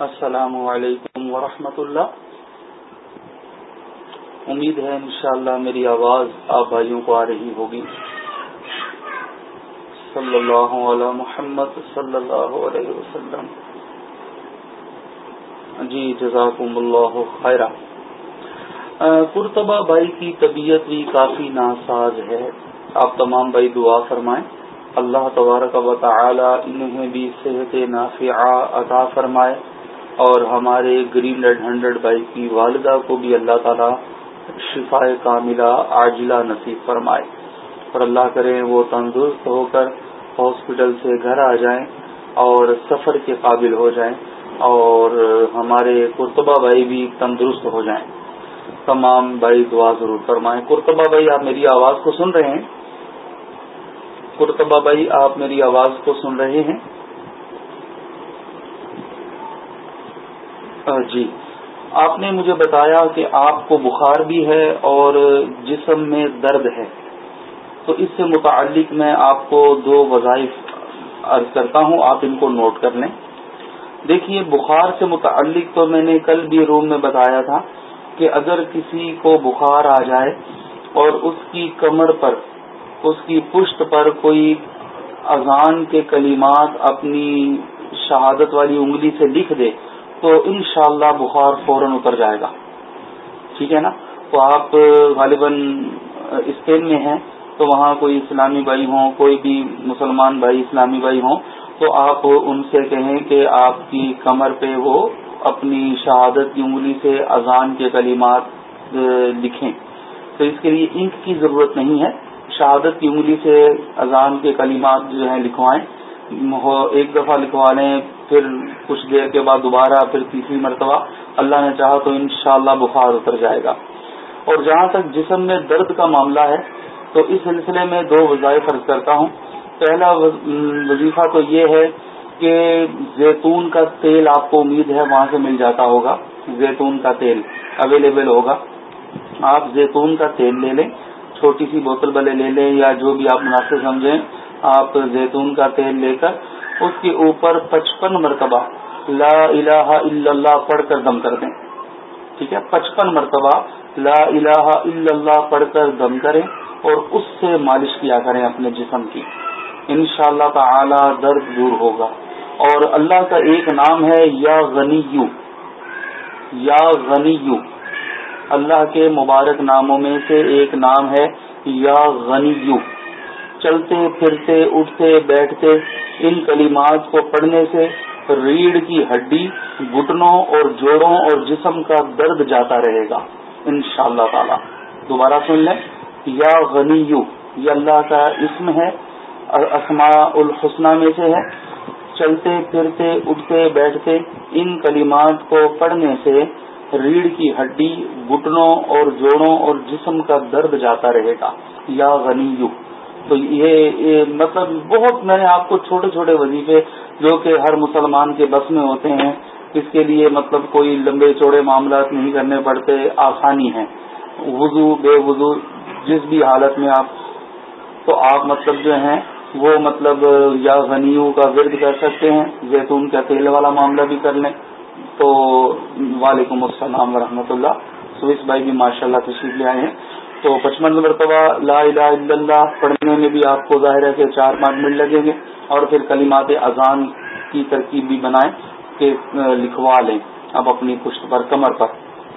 السلام علیکم ورحمۃ اللہ۔ امید ہے انشاءاللہ میری آواز آپ بھائیوں کو آ رہی ہوگی۔ صلی اللہ علیہ محمد صلی اللہ علیہ وسلم۔ جی جزاکم اللہ خیرہ کرتبہ بھائی کی طبیعت بھی کافی ناساز ہے۔ آپ تمام بھائی دعا فرمائیں۔ اللہ تبارک و تعالی انہیں بھی صحت نافعہ عطا فرمائے۔ اور ہمارے گرین ریڈ ہنڈریڈ بھائی کی والدہ کو بھی اللہ تعالی شفا کاملہ عاجلہ نصیب فرمائے۔ اور اللہ کرے وہ تندرست ہو کر ہاسپٹل سے گھر آ جائیں اور سفر کے قابل ہو جائیں اور ہمارے کرتبہ بھائی بھی تندرست ہو جائیں۔ تمام بھائی دعا ضرور فرمائیں۔ کرتبہ بھائی، آپ میری آواز کو سن رہے ہیں؟ کرتبہ بھائی، آپ میری آواز کو سن رہے ہیں؟ جی۔ آپ نے مجھے بتایا کہ آپ کو بخار بھی ہے اور جسم میں درد ہے۔ تو اس سے متعلق میں آپ کو دو وظائف عرض کرتا ہوں، آپ ان کو نوٹ کر لیں۔ دیکھیے، بخار سے متعلق تو میں نے کل بھی روم میں بتایا تھا کہ اگر کسی کو بخار آ جائے اور اس کی کمر پر، اس کی پشت پر کوئی اذان کے کلمات اپنی شہادت والی انگلی سے لکھ دے انشاءاللہ بخار فوراً اتر جائے گا۔ ٹھیک ہے نا؟ تو آپ غالباً اسپین میں ہیں، تو وہاں کوئی اسلامی بھائی ہوں، کوئی بھی مسلمان بھائی اسلامی بھائی ہوں، تو آپ ان سے کہیں کہ آپ کی کمر پہ وہ اپنی شہادت کی انگلی سے اذان کے کلمات لکھیں۔ تو اس کے لیے انک کی ضرورت نہیں ہے، شہادت کی انگلی سے اذان کے کلمات جو ہیں لکھوائیں۔ ایک دفعہ لکھوا لیں پھر کچھ دیر کے بعد دوبارہ، پھر تیسری مرتبہ اللہ نے چاہا تو انشاءاللہ بخار اتر جائے گا۔ اور جہاں تک جسم میں درد کا معاملہ ہے، تو اس سلسلے میں دو وظائف فرض کرتا ہوں۔ پہلا وظیفہ تو یہ ہے کہ زیتون کا تیل آپ کو امید ہے وہاں سے مل جاتا ہوگا۔ زیتون کا تیل اویلیبل ہوگا۔ آپ زیتون کا تیل لے لیں، چھوٹی سی بوتل بلے لے لیں یا جو بھی آپ مناسب سمجھیں۔ آپ زیتون کا تیل لے کر اس کے اوپر پچپن مرتبہ لا الہ الا اللہ پڑھ کر دم کر دیں۔ ٹھیک ہے؟ پچپن مرتبہ لا الہ الا اللہ پڑھ کر دم کریں اور اس سے مالش کیا کریں اپنے جسم کی۔ ان شاء اللہ تعالی درد دور ہوگا۔ اور اللہ کا ایک نام ہے یا غنی یو یا غنی یو اللہ کے مبارک ناموں میں سے ایک نام ہے یا غنی یو چلتے، پھرتے، اٹھتے، بیٹھتے، ان کلمات کو پڑھنے سے ریڑھ کی ہڈی گٹنوں اور جوڑوں اور جسم کا درد جاتا رہے گا ان شاء اللہ تعالی۔ دوبارہ سن لیں۔ یا غنی یو یہ اللہ کا اسم ہے، اسماء الحسنہ میں سے ہے۔ چلتے، پھرتے، اٹھتے، بیٹھتے، ان کلمات کو پڑھنے سے ریڑھ کی ہڈی گٹنوں اور جوڑوں اور جسم کا درد جاتا رہے گا۔ یا غنی یو تو یہ مطلب بہت میں نے آپ کو چھوٹے چھوٹے وظیفے جو کہ ہر مسلمان کے بس میں ہوتے ہیں، اس کے لیے مطلب کوئی لمبے چوڑے معاملات نہیں کرنے پڑتے، آسانی ہے وضو، بے وضو، جس بھی حالت میں آپ، تو آپ مطلب جو ہیں، وہ مطلب یا غنیوں کا ورد کر سکتے ہیں، زیتون کا تیل والا معاملہ بھی کر لیں۔ تو وعلیکم السلام ورحمۃ اللہ۔ سویس بھائی بھی ماشاء اللہ تشریف لے آئے ہیں۔ تو پچپن مرتبہ لا الہ الا اللہ پڑھنے میں بھی آپ کو ظاہر ہے کہ چار پانچ منٹ لگیں گے اور پھر کلمات اذان کی ترکیب بھی بنائیں کہ لکھوا لیں اب اپنی پشت پر کمر پر،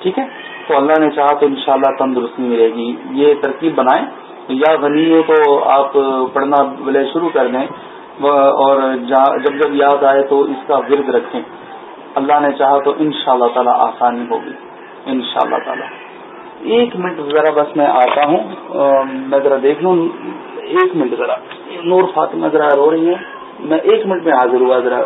ٹھیک ہے؟ تو اللہ نے چاہا تو انشاءاللہ تندرستی ملے گی۔ یہ ترکیب بنائیں۔ یا غنی ہو تو آپ پڑھنا بلے شروع کر دیں۔ اور جب جب یاد آئے تو اس کا ورد رکھیں۔ اللہ نے چاہا تو ان شاء اللہ تعالی آسانی ہوگی۔ ان شاء اللہ تعالی۔ ایک منٹ ذرا بس میں آتا ہوں۔ میں ذرا دیکھ لوں۔ ایک منٹ ذرا۔ نور فاطمہ ذرا رو رہی ہے۔ میں ایک منٹ میں حاضر ہوا، ذرا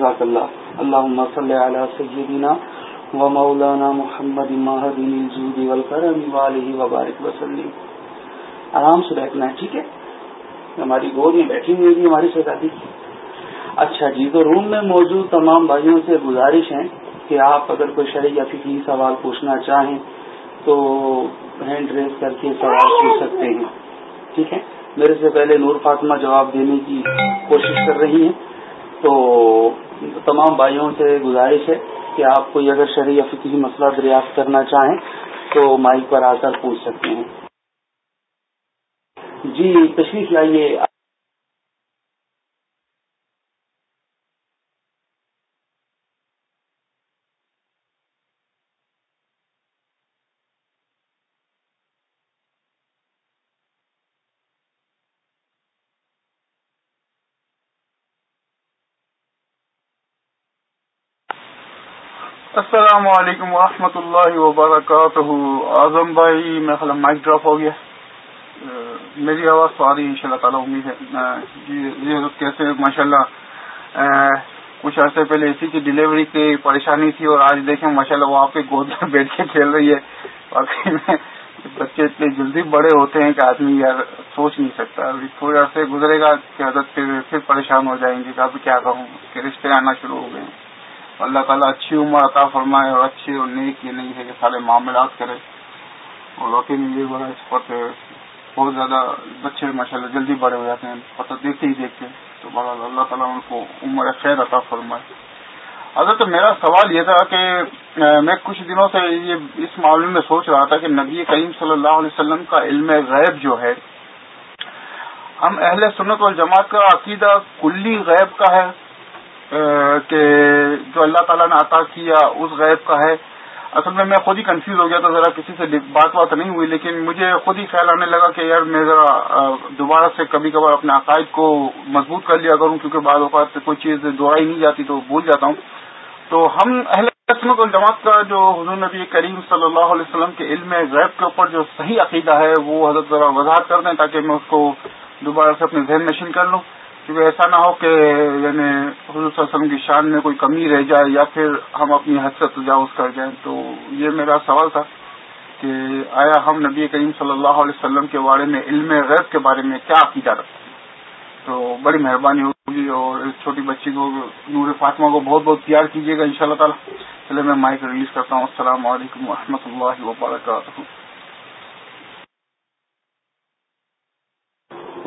جزاک اللہ. اللہ صلی علی سیدنا و مولانا محمد مہدین الجود والکرم والہ وبارک وسلم. آرام سے بیٹھنا ہے، ٹھیک ہے؟ ہماری گود میں بیٹھی ہوئی تھی ہماری شہزادی اچھا جی تو روم میں موجود تمام بھائیوں سے گزارش ہے کہ آپ اگر کوئی شرح یا فکی سوال پوچھنا چاہیں تو ہینڈ ریز کر کے سوال پوچھ سکتے ہیں۔ ٹھیک ہے؟ میرے سے پہلے نور فاطمہ جواب دینے کی کوشش کر رہی ہیں، تو تمام بھائیوں سے گزارش ہے کہ آپ کوئی اگر شرعی یا فکری مسئلہ دریافت کرنا چاہیں تو مائک پر آ کر پوچھ سکتے ہیں۔ جی تشریف لائیے۔ السلام علیکم ورحمۃ اللہ وبرکاتہ۔ اعظم بھائی، میں خلا مائک ڈراپ ہو گیا۔ میری آواز تو آ رہی ہے ان شاء اللہ تعالیٰ، امید ہے۔ جی کیسے ماشاء اللہ کچھ عرصے پہلے اسی کی ڈلیوری کی پریشانی تھی اور آج دیکھیں ماشاء اللہ وہ آپ کے گود میں بیٹھ کے کھیل رہی ہے۔ واقعی میں بچے اتنے جلدی بڑے ہوتے ہیں کہ آدمی یار سوچ نہیں سکتا۔ ابھی تھوڑے عرصے گزرے گا کہ حضرت پھر پھر پریشان ہو جائیں گے کہ اب کیا کہوں، کہ رشتے آنا شروع ہو گئے۔ ہیں اللہ تعالیٰ اچھی عمر عطا فرمائے اور اچھی اور نیک یہ نہیں ہے کہ سارے معاملات کرے۔ اور واقعی میں یہ بڑا اس وقت بہت زیادہ بچے ماشاء اللہ جلدی بڑے ہو جاتے ہیں۔ پتہ دیکھتے ہی دیکھتے تو بڑا اللہ تعالیٰ ان کو عمر خیر عطا فرمائے۔ اگر تو میرا سوال یہ تھا کہ میں کچھ دنوں سے یہ اس معاملے میں سوچ رہا تھا کہ نبی کریم صلی اللہ علیہ وسلم کا علم غیب جو ہے، ہم اہل سنت والجماعت کا عقیدہ کلی غیب کا ہے۔ کہ جو اللہ تعالیٰ نے عطا کیا اس غیب کا ہے۔ اصل میں میں خود ہی کنفیوز ہو گیا تھا، ذرا کسی سے بات بات نہیں ہوئی، لیکن مجھے خود ہی خیال آنے لگا کہ یار میں ذرا دوبارہ سے کبھی کبھار اپنے عقائد کو مضبوط کر لیا کروں، کیونکہ بعض اوقات سے کوئی چیز دوہرائی نہیں جاتی تو بھول جاتا ہوں۔ تو ہم اہل قسمت الجماعت کا جو حضور نبی کریم صلی اللہ علیہ وسلم کے علم غیب کے اوپر جو صحیح عقیدہ ہے، وہ حضرت ذرا وضاحت کر دیں تاکہ میں اس کو دوبارہ سے اپنے ذہن نشین کر لوں۔ کیونکہ ایسا نہ ہو کہ یعنی حضور صلی اللہ علیہ وسلم کی شان میں کوئی کمی رہ جائے یا پھر ہم اپنی حد سے تجاوز کر جائیں، تو یہ میرا سوال تھا کہ آیا ہم نبی کریم صلی اللہ علیہ وسلم کے بارے میں علم غیب کے بارے میں کیا عقیدہ رکھتے ہیں؟ تو بڑی مہربانی ہوگی اور اس چھوٹی بچی کو، نور فاطمہ کو بہت بہت پیار کیجیے گا ان شاء اللہ تعالیٰ۔ چلے میں مائک ریلیز کرتا ہوں۔ السلام علیکم و اللہ وبرکاتہ۔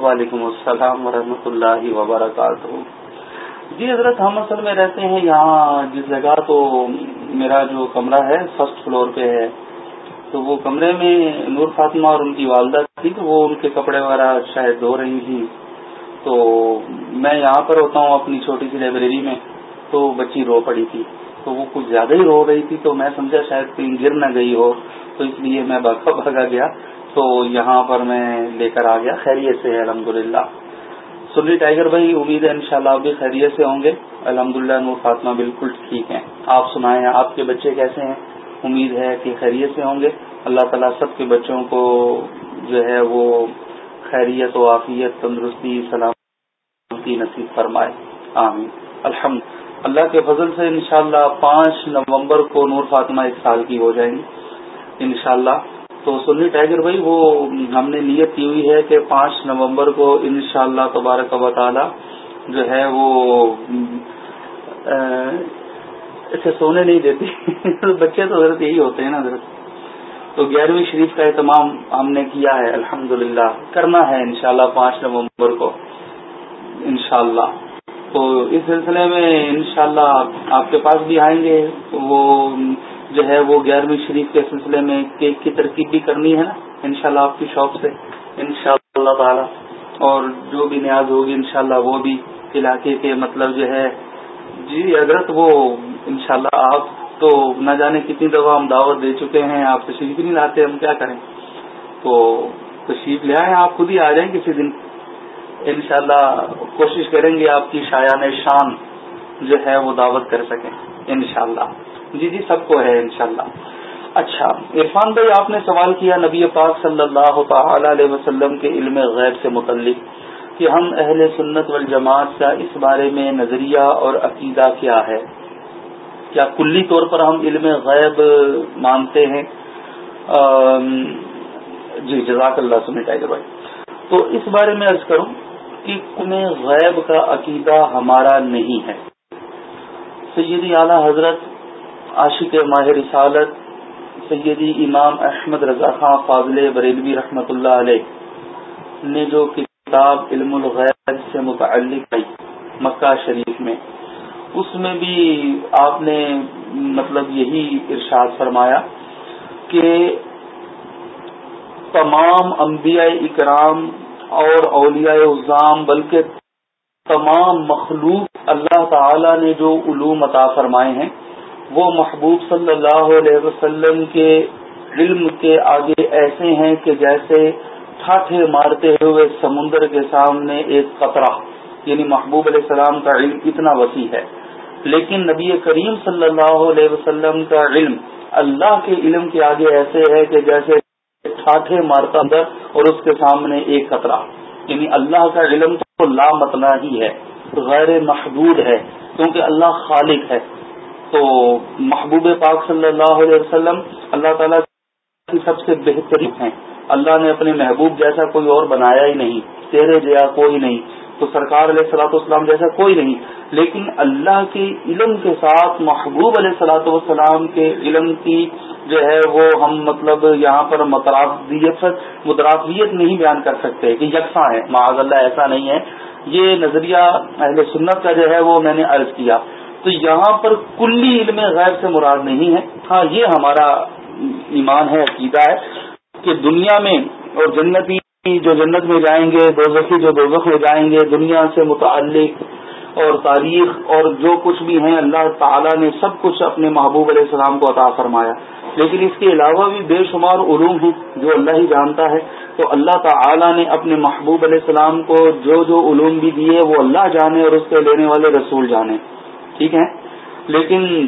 وعلیکم السلام ورحمۃ اللہ وبرکاتہ۔ جی حضرت، ہم اصل میں رہتے ہیں یہاں، جس جگہ تو میرا جو کمرہ ہے، فرسٹ فلور پہ ہے۔ تو وہ کمرے میں نور فاطمہ اور ان کی والدہ تھی، تو وہ ان کے کپڑے وغیرہ شاید دھو رہی تھی تو میں یہاں پر ہوتا ہوں اپنی چھوٹی سی لائبریری میں، تو بچی رو پڑی تھی۔ تو وہ کچھ زیادہ ہی رو رہی تھی، تو میں سمجھا شاید کہیں گر نہ گئی ہو، تو اس لیے میں بھاگا بھاگا گیا۔ تو یہاں پر میں لے کر آ گیا، خیریت سے ہے الحمد للہ سنی ٹائیگر بھائی، امید ہے انشاءاللہ شاء بھی خیریت سے ہوں گے۔ الحمد للہ نور فاطمہ بالکل ٹھیک ہیں۔ آپ سنائیں، آپ کے بچے کیسے ہیں؟ امید ہے کہ خیریت سے ہوں گے۔ اللہ تعالیٰ سب کے بچوں کو جو ہے وہ خیریت و عافیت، تندرستی، سلامتی نصیب فرمائے۔ آمین۔ الحمد۔ اللہ کے فضل سے انشاءاللہ پانچ نومبر کو نور فاطمہ ایک سال کی ہو جائیں گی۔ انشاءاللہ تو سنی ٹائیگر بھائی، وہ ہم نے نیت کی ہوئی ہے کہ پانچ نومبر کو ان شاء اللہ تبارک و تعالی جو ہے وہ اسے سونے نہیں دیتے بچے تو حضرت یہی ہوتے ہیں نا حضرت۔ تو گیارہویں شریف کا اہتمام ہم نے کیا ہے الحمد کرنا ہے انشاءاللہ شاء پانچ نومبر کو۔ انشاءاللہ۔ تو اس سلسلے میں انشاءاللہ آپ کے پاس بھی آئیں گے۔ وہ جو ہے وہ گیارہویں شریف کے سلسلے میں کیک کی ترکیب بھی کرنی ہے نا، انشاءاللہ آپ کی شاپ سے، انشاءاللہ اللہ تعالی۔ اور جو بھی نیاز ہوگی انشاءاللہ وہ بھی علاقے کے مطلب جو ہے۔ جی حضرت وہ، انشاءاللہ آپ تو نہ جانے کتنی دفعہ ہم دعوت دے چکے ہیں، آپ تشریف بھی نہیں لاتے، ہم کیا کریں؟ تو تشریف لے آئیں، آپ خود ہی آ جائیں کسی دن۔ انشاءاللہ کوشش کریں گے آپ کی شایان شان جو ہے وہ دعوت کر سکیں، انشاءاللہ۔ جی جی سب کو ہے، انشاءاللہ۔ اچھا عرفان بھائی، آپ نے سوال کیا نبی پاک صلی اللہ تعالی علیہ وسلم کے علم غیب سے متعلق کہ ہم اہل سنت والجماعت کا اس بارے میں نظریہ اور عقیدہ کیا ہے۔ کیا کلی طور پر ہم علم غیب مانتے ہیں؟ جی جزاک اللہ سنی ٹائگر بھائی۔ تو اس بارے میں عرض کروں کہ غیب کا عقیدہ ہمارا نہیں ہے۔ سیدی اعلی حضرت عاشق ماہ رسالت سیدی امام احمد رضا خان فاضل بریلوی رحمۃ اللہ علیہ نے جو کتاب علم الغیب سے متعلق مکہ شریف میں، اس میں بھی آپ نے مطلب یہی ارشاد فرمایا کہ تمام انبیاء اکرام اور اولیاء الزام بلکہ تمام مخلوق اللہ تعالی نے جو علوم عطا فرمائے ہیں وہ محبوب صلی اللہ علیہ وسلم کے علم کے آگے ایسے ہیں کہ جیسے ٹھاٹھے مارتے ہوئے سمندر کے سامنے ایک قطرہ یعنی محبوب علیہ السلام کا علم اتنا وسیع ہے۔ لیکن نبی کریم صلی اللہ علیہ وسلم کا علم اللہ کے علم کے آگے ایسے ہے کہ جیسے ٹھاٹھے مارتا اندر اور اس کے سامنے ایک قطرہ۔ یعنی اللہ کا علم تو لا متنا ہی ہے، غیر محدود ہے، کیونکہ اللہ خالق ہے۔ تو محبوب پاک صلی اللہ علیہ وسلم اللہ تعالیٰ کی سب سے بہترین ہیں۔ اللہ نے اپنے محبوب جیسا کوئی اور بنایا ہی نہیں، تیرے جیا کوئی نہیں، تو سرکار علیہ سلاۃ والسلام جیسا کوئی نہیں۔ لیکن اللہ کے علم کے ساتھ محبوب علیہ سلاۃ والسلام کے علم کی جو ہے وہ ہم مطلب یہاں پر مترافیت مترافیت نہیں بیان کر سکتے کہ یکساں ہے۔ معاذ اللہ ایسا نہیں ہے۔ یہ نظریہ اہل سنت کا جو ہے وہ میں نے عرض کیا۔ تو یہاں پر کلی علم غیر سے مراد نہیں ہے۔ ہاں یہ ہمارا ایمان ہے، عقیدہ ہے کہ دنیا میں اور جنتی جو جنت میں جائیں گے، دوزخی جو دوزخ میں جائیں گے، دنیا سے متعلق اور تاریخ اور جو کچھ بھی ہیں، اللہ تعالیٰ نے سب کچھ اپنے محبوب علیہ السلام کو عطا فرمایا۔ لیکن اس کے علاوہ بھی بے شمار علوم ہیں جو اللہ ہی جانتا ہے۔ تو اللہ تعالیٰ نے اپنے محبوب علیہ السلام کو جو جو علوم بھی دیے، وہ اللہ جانے اور اس کے لینے والے رسول جانے۔ ٹھیک ہے؟ لیکن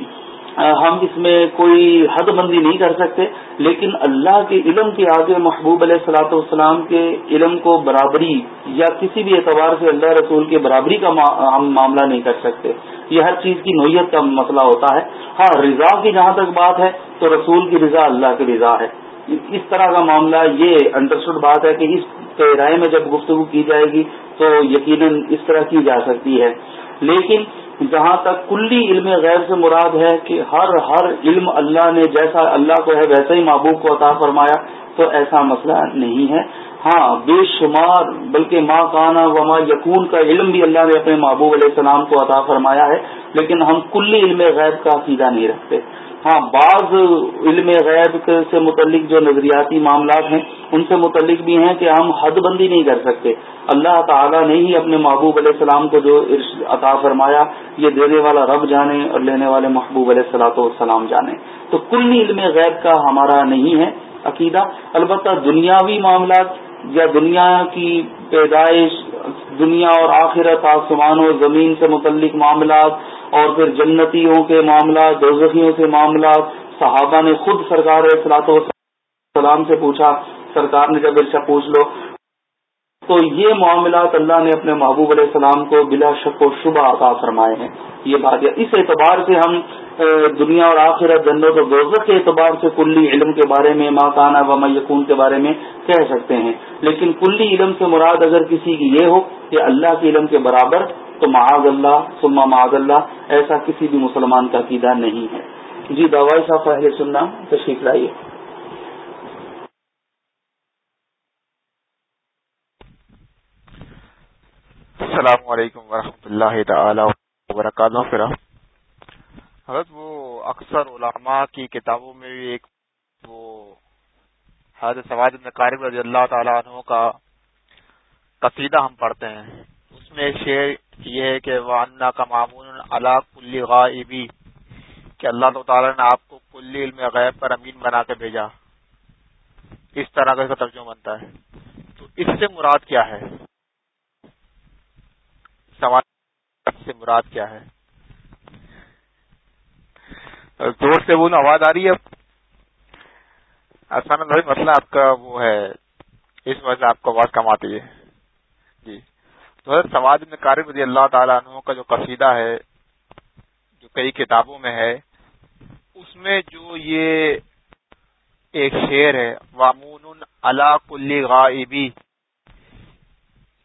ہم اس میں کوئی حد بندی نہیں کر سکتے، لیکن اللہ کے علم کے آگے محبوب علیہ السلاۃ والسلام کے علم کو برابری یا کسی بھی اعتبار سے اللہ رسول کے برابری کا ہم معاملہ نہیں کر سکتے۔ یہ ہر چیز کی نوعیت کا مسئلہ ہوتا ہے۔ ہاں رضا کی جہاں تک بات ہے، تو رسول کی رضا اللہ کی رضا ہے۔ اس طرح کا معاملہ، یہ انڈرسٹوڈ بات ہے کہ اس پیرائے میں جب گفتگو کی جائے گی، تو یقیناً اس طرح کی جا سکتی ہے۔ لیکن جہاں تک کلی علم غیر سے مراد ہے کہ ہر ہر علم اللہ نے جیسا اللہ کو ہے ویسا ہی محبوب کو عطا فرمایا، تو ایسا مسئلہ نہیں ہے۔ ہاں بے شمار، بلکہ ماں کانا و ماں یقون کا علم بھی اللہ نے اپنے محبوب علیہ السلام کو عطا فرمایا ہے، لیکن ہم کلی علم غیب کا عقیدہ نہیں رکھتے۔ ہاں بعض علم غیب سے متعلق جو نظریاتی معاملات ہیں، ان سے متعلق بھی ہیں کہ ہم حد بندی نہیں کر سکتے۔ اللہ تعالیٰ نے ہی اپنے محبوب علیہ السلام کو جو عطا فرمایا، یہ دینے والا رب جانے اور لینے والے محبوب علیہ السلاۃ والسلام جانے۔ تو کل علم غیب کا ہمارا نہیں ہے عقیدہ۔ البتہ دنیاوی معاملات یا دنیا کی پیدائش، دنیا اور آخرت، آسمان و زمین سے متعلق معاملات اور پھر جنتیوں کے معاملات دوزخیوں سے معاملات صحابہ نے خود سرکار اصلاط سلام سے پوچھا، سرکار نے جب ارشا پوچھ لو۔ تو یہ معاملات اللہ نے اپنے محبوب علیہ السلام کو بلا شک و شبہ عطا فرمائے ہیں۔ یہ بات ہے، اس اعتبار سے ہم دنیا اور آخرت، جنت اور دوزخ کے اعتبار سے کلی علم کے بارے میں ماں کانا و میقون کے بارے میں کہہ سکتے ہیں۔ لیکن کلی علم سے مراد اگر کسی کی یہ ہو کہ اللہ کے علم کے برابر تو معاذ اللہ سما معاذ اللہ، ایسا کسی بھی مسلمان کا عقیدہ نہیں ہے۔ جی دوائی صاحب پہلے سننا تشریف لائیے۔ السلام علیکم ورحمۃ اللہ تعالی وبرکاتہ۔ پھر حضرت وہ اکثر علماء کی کتابوں میں بھی ایک وہ حضرت سواد قارب رضی اللہ تعالیٰ عنہ کا قصیدہ ہم پڑھتے ہیں۔ اس میں ایک شعر یہ ہے کہ وانا کا معمول اللہ کلی غائبی کہ اللہ تعالیٰ نے آپ کو کلی علم غیب پر امین بنا کے بھیجا۔ اس طرح کا اس کا ترجمہ بنتا ہے۔ تو اس سے مراد کیا ہے؟ سوال سے مراد کیا ہے؟ زور سے وہ آواز آ رہی ہے۔ آسان بھائی، مسئلہ آپ کا وہ ہے۔ اس وجہ سے آپ کو آواز کم آتی ہے۔ تو حضرت سواد میں کارب رضی اللہ تعالیٰ عنہ کا جو قصیدہ ہے، جو کئی کتابوں میں ہے، اس میں جو یہ ایک شعر ہے وامون اللہ کلی غائبی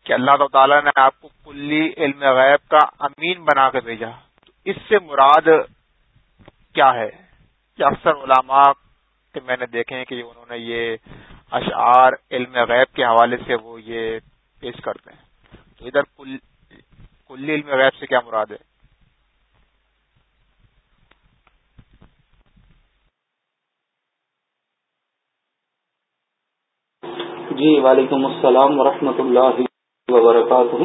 کہ اللہ تعالیٰ نے آپ کو کلی علم غیب کا امین بنا کے بھیجا۔ تو اس سے مراد کیا ہے؟ کہ اکثر علماء کہ میں نے دیکھے ہیں کہ انہوں نے یہ اشعار علم غیب کے حوالے سے وہ یہ پیش کرتے ہیں۔ کل علم غیب سے کیا مراد ہے؟ جی وعلیکم السلام ورحمۃ اللہ وبرکاتہ۔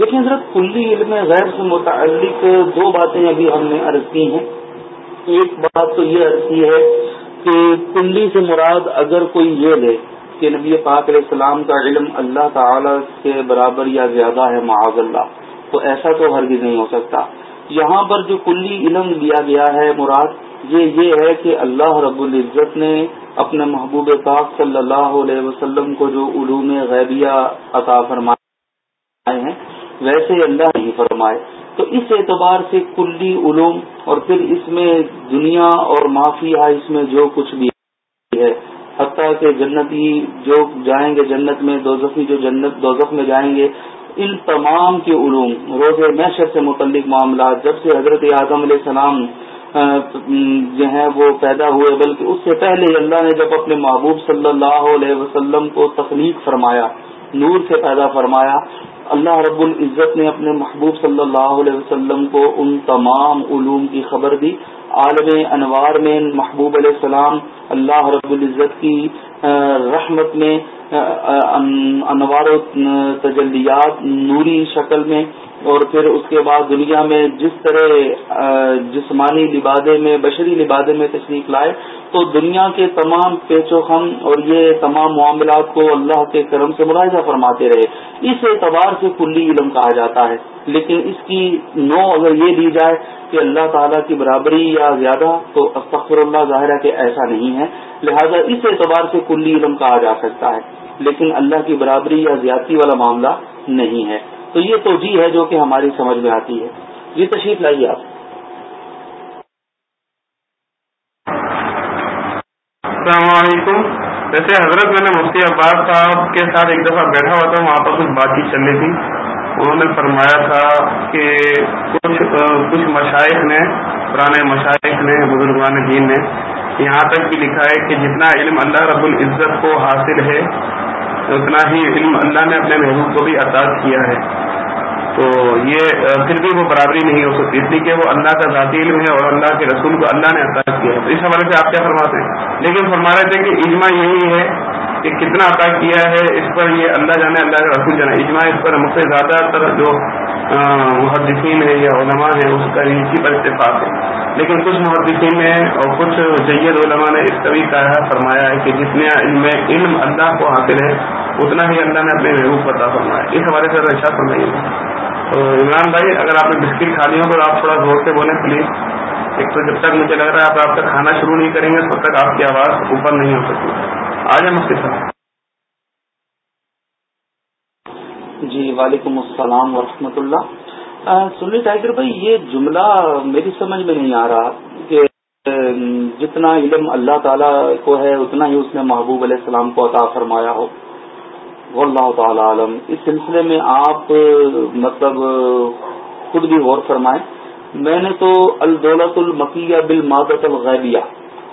دیکھیں حضرت، کلی علم غیر سے متعلق دو باتیں ابھی ہم نے عرض کی ہیں۔ ایک بات تو یہ عرض کی ہے کہ کنڈی سے مراد اگر کوئی یہ لے کہ نبی پاک علیہ السلام کا علم اللہ تعالی کے برابر یا زیادہ ہے، معاذ اللہ۔ تو ایسا تو ہرگز نہیں ہو سکتا۔ یہاں پر جو کلی علم لیا گیا ہے مراد، یہ یہ ہے کہ اللہ رب العزت نے اپنے محبوب پاک صلی اللہ علیہ وسلم کو جو علوم غیبیہ عطا فرمائے ہیں، ویسے اللہ نہیں فرمائے۔ تو اس اعتبار سے کلی علوم اور پھر اس میں دنیا اور معافیا اس میں جو کچھ بھی ہے، حتیٰ کہ جنتی جو جائیں گے جنت میں، دوزخی جو جنت، دوزخ میں جائیں گے ان تمام کے علوم، روز محشر سے متعلق معاملات، جب سے حضرت اعظم علیہ السلام جو ہیں وہ پیدا ہوئے، بلکہ اس سے پہلے اللہ نے جب اپنے محبوب صلی اللہ علیہ وسلم کو تخلیق فرمایا، نور سے پیدا فرمایا اللہ رب العزت نے اپنے محبوب صلی اللہ علیہ وسلم کو ان تمام علوم کی خبر دی۔ عالم انوار میں محبوب علیہ السلام اللہ رب العزت کی رحمت میں انوار و تجلیات نوری شکل میں اور پھر اس کے بعد دنیا میں جس طرح جسمانی لبادے میں، بشری لبادے میں تشریف لائے، تو دنیا کے تمام پیچ و خم اور یہ تمام معاملات کو اللہ کے کرم سے ملاحظہ فرماتے رہے۔ اس اعتبار سے کلی علم کہا جاتا ہے۔ لیکن اس کی نو اگر یہ دی جائے کہ اللہ تعالیٰ کی برابری یا زیادہ، تو استغفر اللہ ظاہر ہے کہ ایسا نہیں ہے۔ لہذا اس اعتبار سے کلی علم کہا جا سکتا ہے۔ لیکن اللہ کی برابری یا زیادتی والا معاملہ نہیں ہے۔ تو یہ توجہ جی ہے جو کہ ہماری سمجھ میں آتی ہے۔ یہ تشریف لائیے آپ۔ السلام علیکم۔ ویسے حضرت، میں نے مفتی عباس صاحب کے ساتھ ایک دفعہ بیٹھا ہوا تھا، وہاں پر کچھ بات چیت چل رہی تھی۔ انہوں نے فرمایا تھا کہ کچھ کچھ مشائق نے، پرانے مشائق نے بزرگان دین نے، یہاں تک بھی لکھا ہے کہ جتنا علم اللہ رب العزت کو حاصل ہے اتنا ہی علم اللہ نے اپنے محبوب کو بھی عطا کیا ہے۔ تو یہ پھر بھی وہ برابری نہیں ہو سکتی، اس لیے کہ وہ اللہ کا ذاتی علم ہے اور اللہ کے رسول کو اللہ نے عطا کیا ہے۔ تو اس حوالے سے آپ کیا فرماتے ہیں؟ لیکن فرما رہے تھے کہ اجماع یہی ہے کہ کتنا عطا کیا ہے، اس پر یہ اللہ جانے، اللہ کا رسول جانا اجماع اس پر مجھ سے زیادہ تر جو محدثین ہے یا علماء ہیں، اس کا اسی پر اتفاق ہے۔ لیکن کچھ محدثین نے اور کچھ جید علماء نے اس طویل کا فرمایا ہے کہ جتنے علم علم اللہ کو حاصل ہے، اتنا ہی اللہ نے اپنے محبوب پتا فرمایا اس حوالے سے اچھا فرمائیے۔ تو عمران بھائی، اگر آپ نے بسکٹ کھا لی ہو تو آپ تھوڑا زور سے بولیں، پلیز۔ ایک تو جب تک مجھے لگ رہا ہے آپ آپ تک کھانا شروع نہیں کریں گے تب تک آپ کی آواز اوپر نہیں ہو سکتی۔ آ جائیں مفتی صاحب۔ جی وعلیکم السلام ورحمۃ اللہ۔ سنی ٹائگر بھائی یہ جملہ میری سمجھ میں نہیں آ رہا کہ جتنا علم اللہ تعالیٰ کو ہے، اتنا ہی اس نے محبوب علیہ السلام کو عطا فرمایا ہو۔ واللہ تعالی عالم۔ اس سلسلے میں آپ مطلب خود بھی غور فرمائیں۔ میں نے تو الدولت المکیہ بالمادت الغیبیہ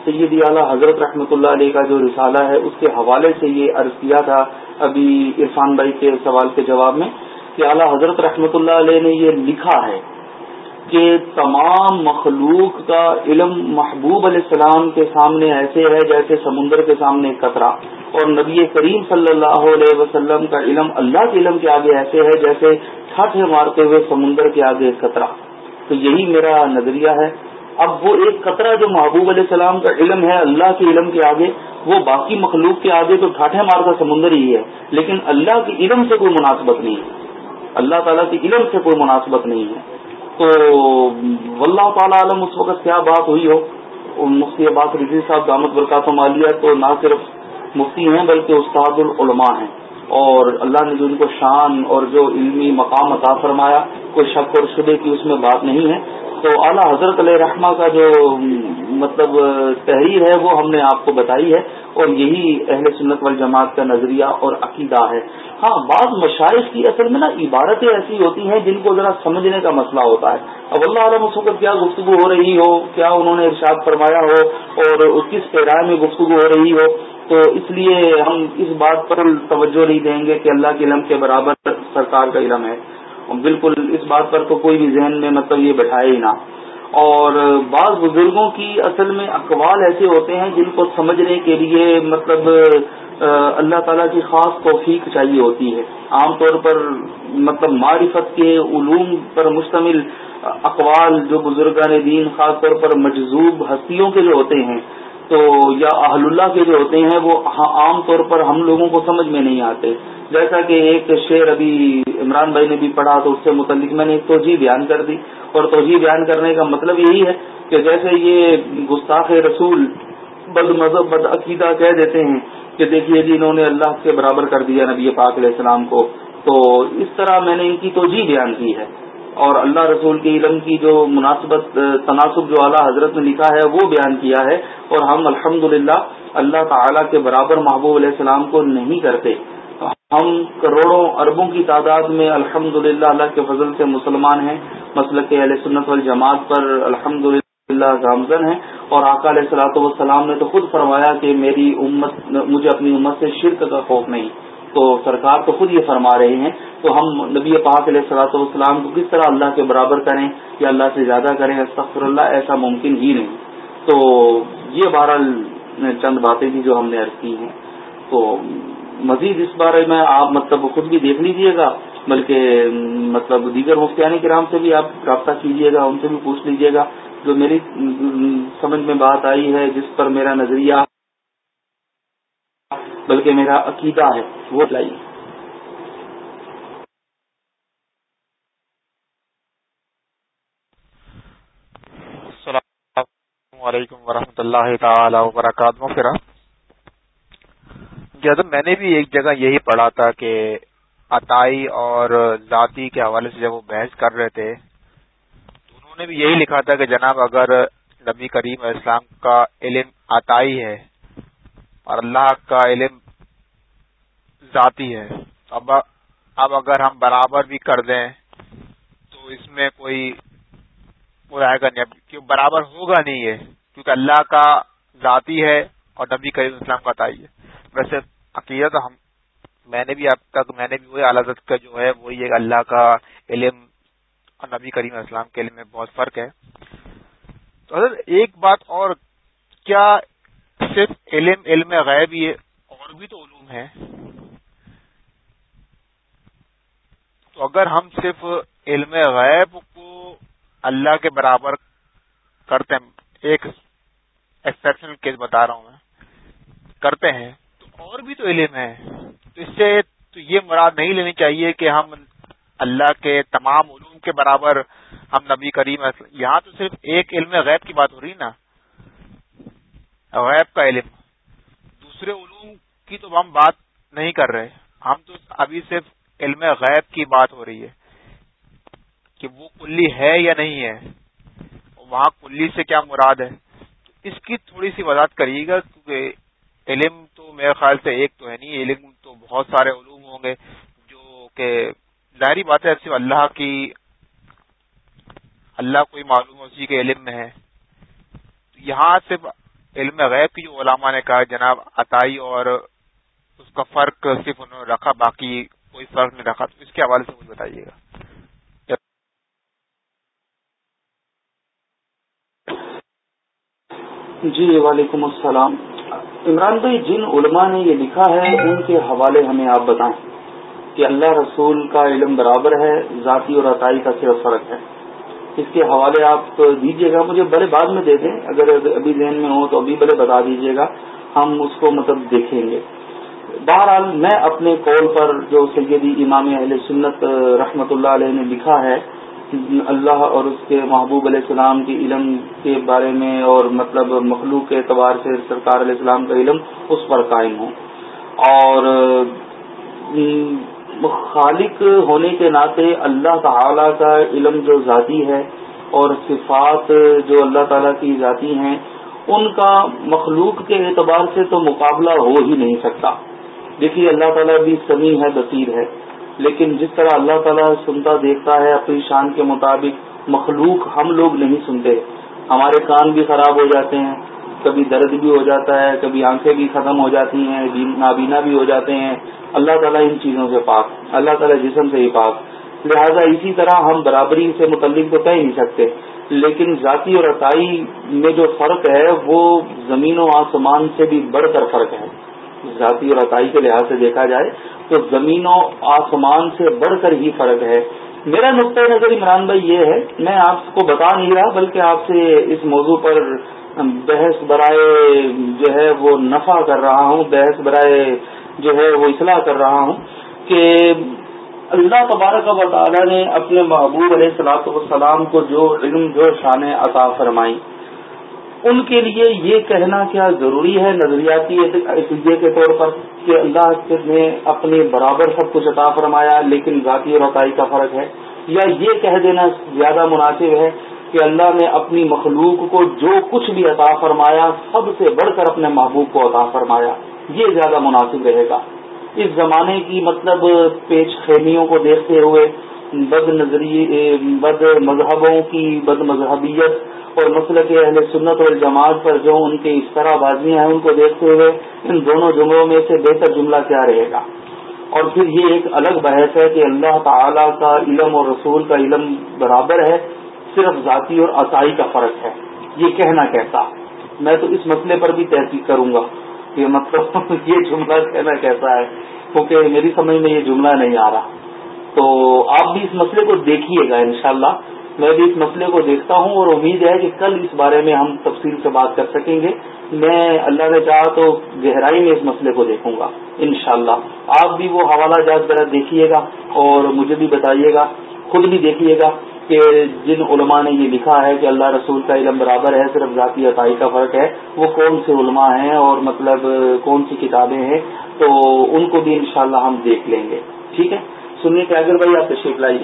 سید اعلیٰ حضرت رحمۃ اللہ علیہ کا جو رسالہ ہے، اس کے حوالے سے یہ عرض کیا تھا ابھی عرفان بھائی کے سوال کے جواب میں کہ اعلیٰ حضرت رحمۃ اللہ علیہ نے یہ لکھا ہے کہ تمام مخلوق کا علم محبوب علیہ السلام کے سامنے ایسے ہے جیسے سمندر کے سامنے قطرہ۔ اور نبی کریم صلی اللہ علیہ وسلم کا علم اللہ کے علم کے آگے ایسے ہے جیسے ٹھٹے مارتے ہوئے سمندر کے آگے قطرہ۔ تو یہی میرا نظریہ ہے۔ اب وہ ایک قطرہ جو محبوب علیہ السلام کا علم ہے، اللہ کے علم کے آگے، وہ باقی مخلوق کے آگے تو ٹھاٹھے مار کا سمندر ہی ہے، لیکن اللہ کے علم سے کوئی مناسبت نہیں ہے۔ اللہ تعالیٰ کے علم سے کوئی مناسبت نہیں ہے۔ تو واللہ تعالی عالم، اس وقت کیا بات ہوئی ہو؟ مفتی عباس رضی صاحب، دامت برکات مالیہ تو نہ صرف مفتی ہیں بلکہ استاد العلماء ہیں۔ اور اللہ نے جو ان کو شان اور جو علمی مقام عطا فرمایا، کوئی شک اور شبے کی اس میں بات نہیں ہے۔ تو اعلیٰ حضرت علیہ رحمٰ کا جو مطلب تحریر ہے، وہ ہم نے آپ کو بتائی ہے۔ اور یہی اہل سنت والجماعت کا نظریہ اور عقیدہ ہے۔ ہاں بعض مشاعر کی اصل میں نا عبارتیں ایسی ہوتی ہیں جن کو ذرا سمجھنے کا مسئلہ ہوتا ہے۔ اب اللہ علیہ وقت کیا گفتگو ہو رہی ہو؟ کیا انہوں نے ارشاد فرمایا ہو؟ اور کس پیرائے میں گفتگو ہو رہی ہو؟ تو اس لیے ہم اس بات پر توجہ نہیں دیں گے کہ اللہ کے علم کے برابر سرکار کا علم ہے۔ بالکل اس بات پر تو کوئی بھی ذہن میں مطلب یہ بٹھائے ہی نہ۔ اور بعض بزرگوں کی اصل میں اقوال ایسے ہوتے ہیں جن کو سمجھنے کے لیے مطلب اللہ تعالیٰ کی خاص توفیق چاہیے ہوتی ہے۔ عام طور پر مطلب معرفت کے علوم پر مشتمل اقوال جو بزرگان دین خاص طور پر مجذوب ہستیوں کے جو ہوتے ہیں تو یا اہل اللہ کے جو ہوتے ہیں وہ ہاں، عام طور پر ہم لوگوں کو سمجھ میں نہیں آتے۔ جیسا کہ ایک شعر ابھی عمران بھائی نے بھی پڑھا تو اس سے متعلق میں نے ایک توجہ بیان کر دی۔ اور توجہ بیان کرنے کا مطلب یہی ہے کہ جیسے یہ گستاخ رسول بد مذہب، بد عقیدہ کہہ دیتے ہیں کہ دیکھیے جی انہوں نے اللہ کے برابر کر دیا نبی پاک علیہ السلام کو۔ تو اس طرح میں نے ان کی توجہ بیان کی ہے۔ اور اللہ رسول کے علم کی جو مناسبت تناسب جو اعلیٰ حضرت نے لکھا ہے، وہ بیان کیا ہے۔ اور ہم الحمد اللہ تعالی کے برابر محبوب علیہ السلام کو نہیں کرتے۔ ہم کروڑوں اربوں کی تعداد میں الحمد اللہ کے فضل سے مسلمان ہیں۔ مسلک کے علیہ سنت والجماعت پر الحمد للہ گامزن ہیں۔ اور آقا علیہ السلاۃ والسلام نے تو خود فرمایا کہ میری امت، مجھے اپنی امت سے شرک کا خوف نہیں۔ تو سرکار تو خود یہ فرما رہے ہیں، تو ہم نبی پاک علیہ السلاۃ والسلام کو کس طرح اللہ کے برابر کریں یا اللہ سے زیادہ کریں استغفر اللہ ایسا ممکن ہی نہیں۔ تو یہ بہرحال چند باتیں بھی جو ہم نے عرض کی ہیں۔ تو مزید اس بارے میں آپ مطلب خود بھی دیکھ لیجیے گا، بلکہ مطلب دیگر مفتیانی کرام سے بھی آپ رابطہ کیجیے گا، ان سے بھی پوچھ لیجیے گا۔ جو میری سمجھ میں بات آئی ہے، جس پر میرا نظریہ بلکہ میرا عقیدہ ہے، وہ لائیے السلام علیکم ورحمۃ اللہ تعالی وبرکاتہ۔ ہاں، جب میں نے بھی ایک جگہ یہی پڑھا تھا کہ عطائی اور ذاتی کے حوالے سے جب وہ بحث کر رہے تھے، تو انہوں نے بھی یہی لکھا تھا کہ جناب اگر نبی کریم اسلام کا علم عطائی ہے اور اللہ کا علم ذاتی ہے۔ اب اب اگر ہم برابر بھی کر دیں تو اس میں کوئی آئے گا نہیں۔ اب برابر ہوگا نہیں ہے کیونکہ اللہ کا ذاتی ہے اور نبی کریم اسلام کا عطائی ہے۔ ویسے عقیدت ہم میں نے بھی اب تک میں نے بھی وہی اعلیٰ کا جو ہے، وہی ایک اللہ کا علم اور نبی کریم اسلام کے علم میں بہت فرق ہے۔ تو حضرت، ایک بات اور، کیا صرف علم علم غیب ہی ہے اور بھی تو علوم ہے تو اگر ہم صرف علم غیب کو اللہ کے برابر کرتے ہیں، ایک ایکسپشنل کیس بتا رہا ہوں میں، کرتے ہیں، تو اور بھی تو علم ہے تو اس سے تو یہ مراد نہیں لینی چاہیے کہ ہم اللہ کے تمام علوم کے برابر ہم نبی کریم یہاں تو صرف ایک علم غیب کی بات ہو رہی نا۔ غیب کا علم۔ دوسرے علوم کی تو ہم بات نہیں کر رہے۔ ہم تو ابھی صرف علم غیب کی بات ہو رہی ہے کہ وہ کلی ہے یا نہیں ہے۔ وہاں کلی سے کیا مراد ہے؟ اس کی تھوڑی سی وضاحت کریے گا، کیونکہ علم تو میرے خیال سے ایک تو ہے نہیں، علم تو بہت سارے علوم ہوں گے، جو کہ ظاہری بات ہے، صرف اللہ کی، اللہ کوئی معلوم ہے، اسی کے علم میں ہے۔ یہاں صرف علم غیب کی جو علماء نے کہا جناب عطائی اور اس کا فرق صرف انہوں نے رکھا، باقی کوئی فرق نہیں رکھا۔ تو اس کے حوالے سے مجھے بتائیے گا۔ جی وعلیکم السلام۔ عمران بھائی، جن علماء نے یہ لکھا ہے، ان کے حوالے ہمیں آپ بتائیں کہ اللہ رسول کا علم برابر ہے، ذاتی اور عطائی کا صرف فرق ہے۔ اس کے حوالے آپ دیجیے گا، مجھے بڑے بعد میں دے دیں، اگر ابھی ذہن میں ہو تو ابھی بڑے بتا دیجیے گا، ہم اس کو مطلب دیکھیں گے۔ بہرحال میں اپنے قول پر جو سیدی امام اہل سنت رحمت اللہ علیہ نے لکھا ہے، اللہ اور اس کے محبوب علیہ السلام کے علم کے بارے میں اور مطلب مخلوق کے اعتبار سے سرکار علیہ السلام کا علم، اس پر قائم ہوں۔ اور خالق ہونے کے ناطے اللہ تعالی کا علم جو ذاتی ہے اور صفات جو اللہ تعالیٰ کی ذاتی ہیں، ان کا مخلوق کے اعتبار سے تو مقابلہ ہو ہی نہیں سکتا۔ دیکھیے، اللہ تعالیٰ بھی سمیع ہے، بصیر ہے۔ لیکن جس طرح اللہ تعالیٰ سنتا دیکھتا ہے اپنی شان کے مطابق، مخلوق ہم لوگ نہیں سنتے۔ ہمارے کان بھی خراب ہو جاتے ہیں۔ کبھی درد بھی ہو جاتا ہے، کبھی آنکھیں بھی ختم ہو جاتی ہیں نابینا بھی ہو جاتے ہیں۔ اللہ تعالیٰ ان چیزوں سے پاک، اللہ تعالیٰ جسم سے ہی پاک۔ لہذا اسی طرح ہم برابری سے متعلق تو کہہ نہیں سکتے، لیکن ذاتی اور عطائی میں جو فرق ہے، وہ زمین و آسمان سے بھی بڑھ کر فرق ہے۔ ذاتی اور عطائی کے لحاظ سے دیکھا جائے تو زمین و آسمان سے بڑھ کر ہی فرق ہے۔ میرا نقطۂ نظر عمران بھائی یہ ہے، میں آپ کو بتا نہیں رہا، بلکہ آپ سے اس موضوع پر بحث برائے جو ہے وہ نفع کر رہا ہوں، بحث برائے جو ہے وہ اصلاح کر رہا ہوں کہ اللہ تبارک و تعالیٰ نے اپنے محبوب علیہ السلاط والسلام کو جو علم، جو شان عطا فرمائی ان کے لیے یہ کہنا کیا ضروری ہے نظریاتی عقیدے کے طور پر کہ اللہ نے اپنے برابر سب کچھ عطا فرمایا، لیکن ذاتی اور عطائی کا فرق ہے۔ یا یہ کہہ دینا زیادہ مناسب ہے کہ اللہ نے اپنی مخلوق کو جو کچھ بھی عطا فرمایا، سب سے بڑھ کر اپنے محبوب کو عطا فرمایا۔ یہ زیادہ مناسب رہے گا۔ اس زمانے کی مطلب پیچ خیمیوں کو دیکھتے ہوئے بد نظری بد مذہبوں کی بد مذہبیت اور مسئلہ کے اہل سنت اور جماعت پر جو ان کے اس طرح بازیاں ہیں، ان کو دیکھتے ہوئے ان دونوں جملوں میں سے بہتر جملہ کیا رہے گا؟ اور پھر یہ ایک الگ بحث ہے کہ اللہ تعالی کا علم اور رسول کا علم برابر ہے۔ صرف ذاتی اور عطائی کا فرق ہے۔ یہ کہنا کیسا؟ میں تو اس مسئلے پر بھی تحقیق کروں گا۔ کہ مطلب یہ جملہ کہنا کیسا ہے؟ کیونکہ میری سمجھ میں یہ جملہ نہیں آ رہا۔ تو آپ بھی اس مسئلے کو دیکھیے گا انشاءاللہ۔ میں بھی اس مسئلے کو دیکھتا ہوں اور امید ہے کہ کل اس بارے میں ہم تفصیل سے بات کر سکیں گے۔ میں اللہ نے چاہا تو گہرائی میں اس مسئلے کو دیکھوں گا، انشاءاللہ۔ آپ بھی وہ حوالہ جات ذرا دیکھیے گا اور مجھے بھی بتائیے گا، خود بھی دیکھیے گا۔ کہ جن علماء نے یہ لکھا ہے کہ اللہ رسول کا علم برابر ہے، صرف ذاتی عطائی کا فرق ہے۔ وہ کون سے علماء ہیں اور مطلب کون سی کتابیں ہیں؟ تو ان کو بھی انشاءاللہ ہم دیکھ لیں گے۔ ٹھیک ہے؟ سنیے کہ اگر بھائی، آپ تشریف لائیے۔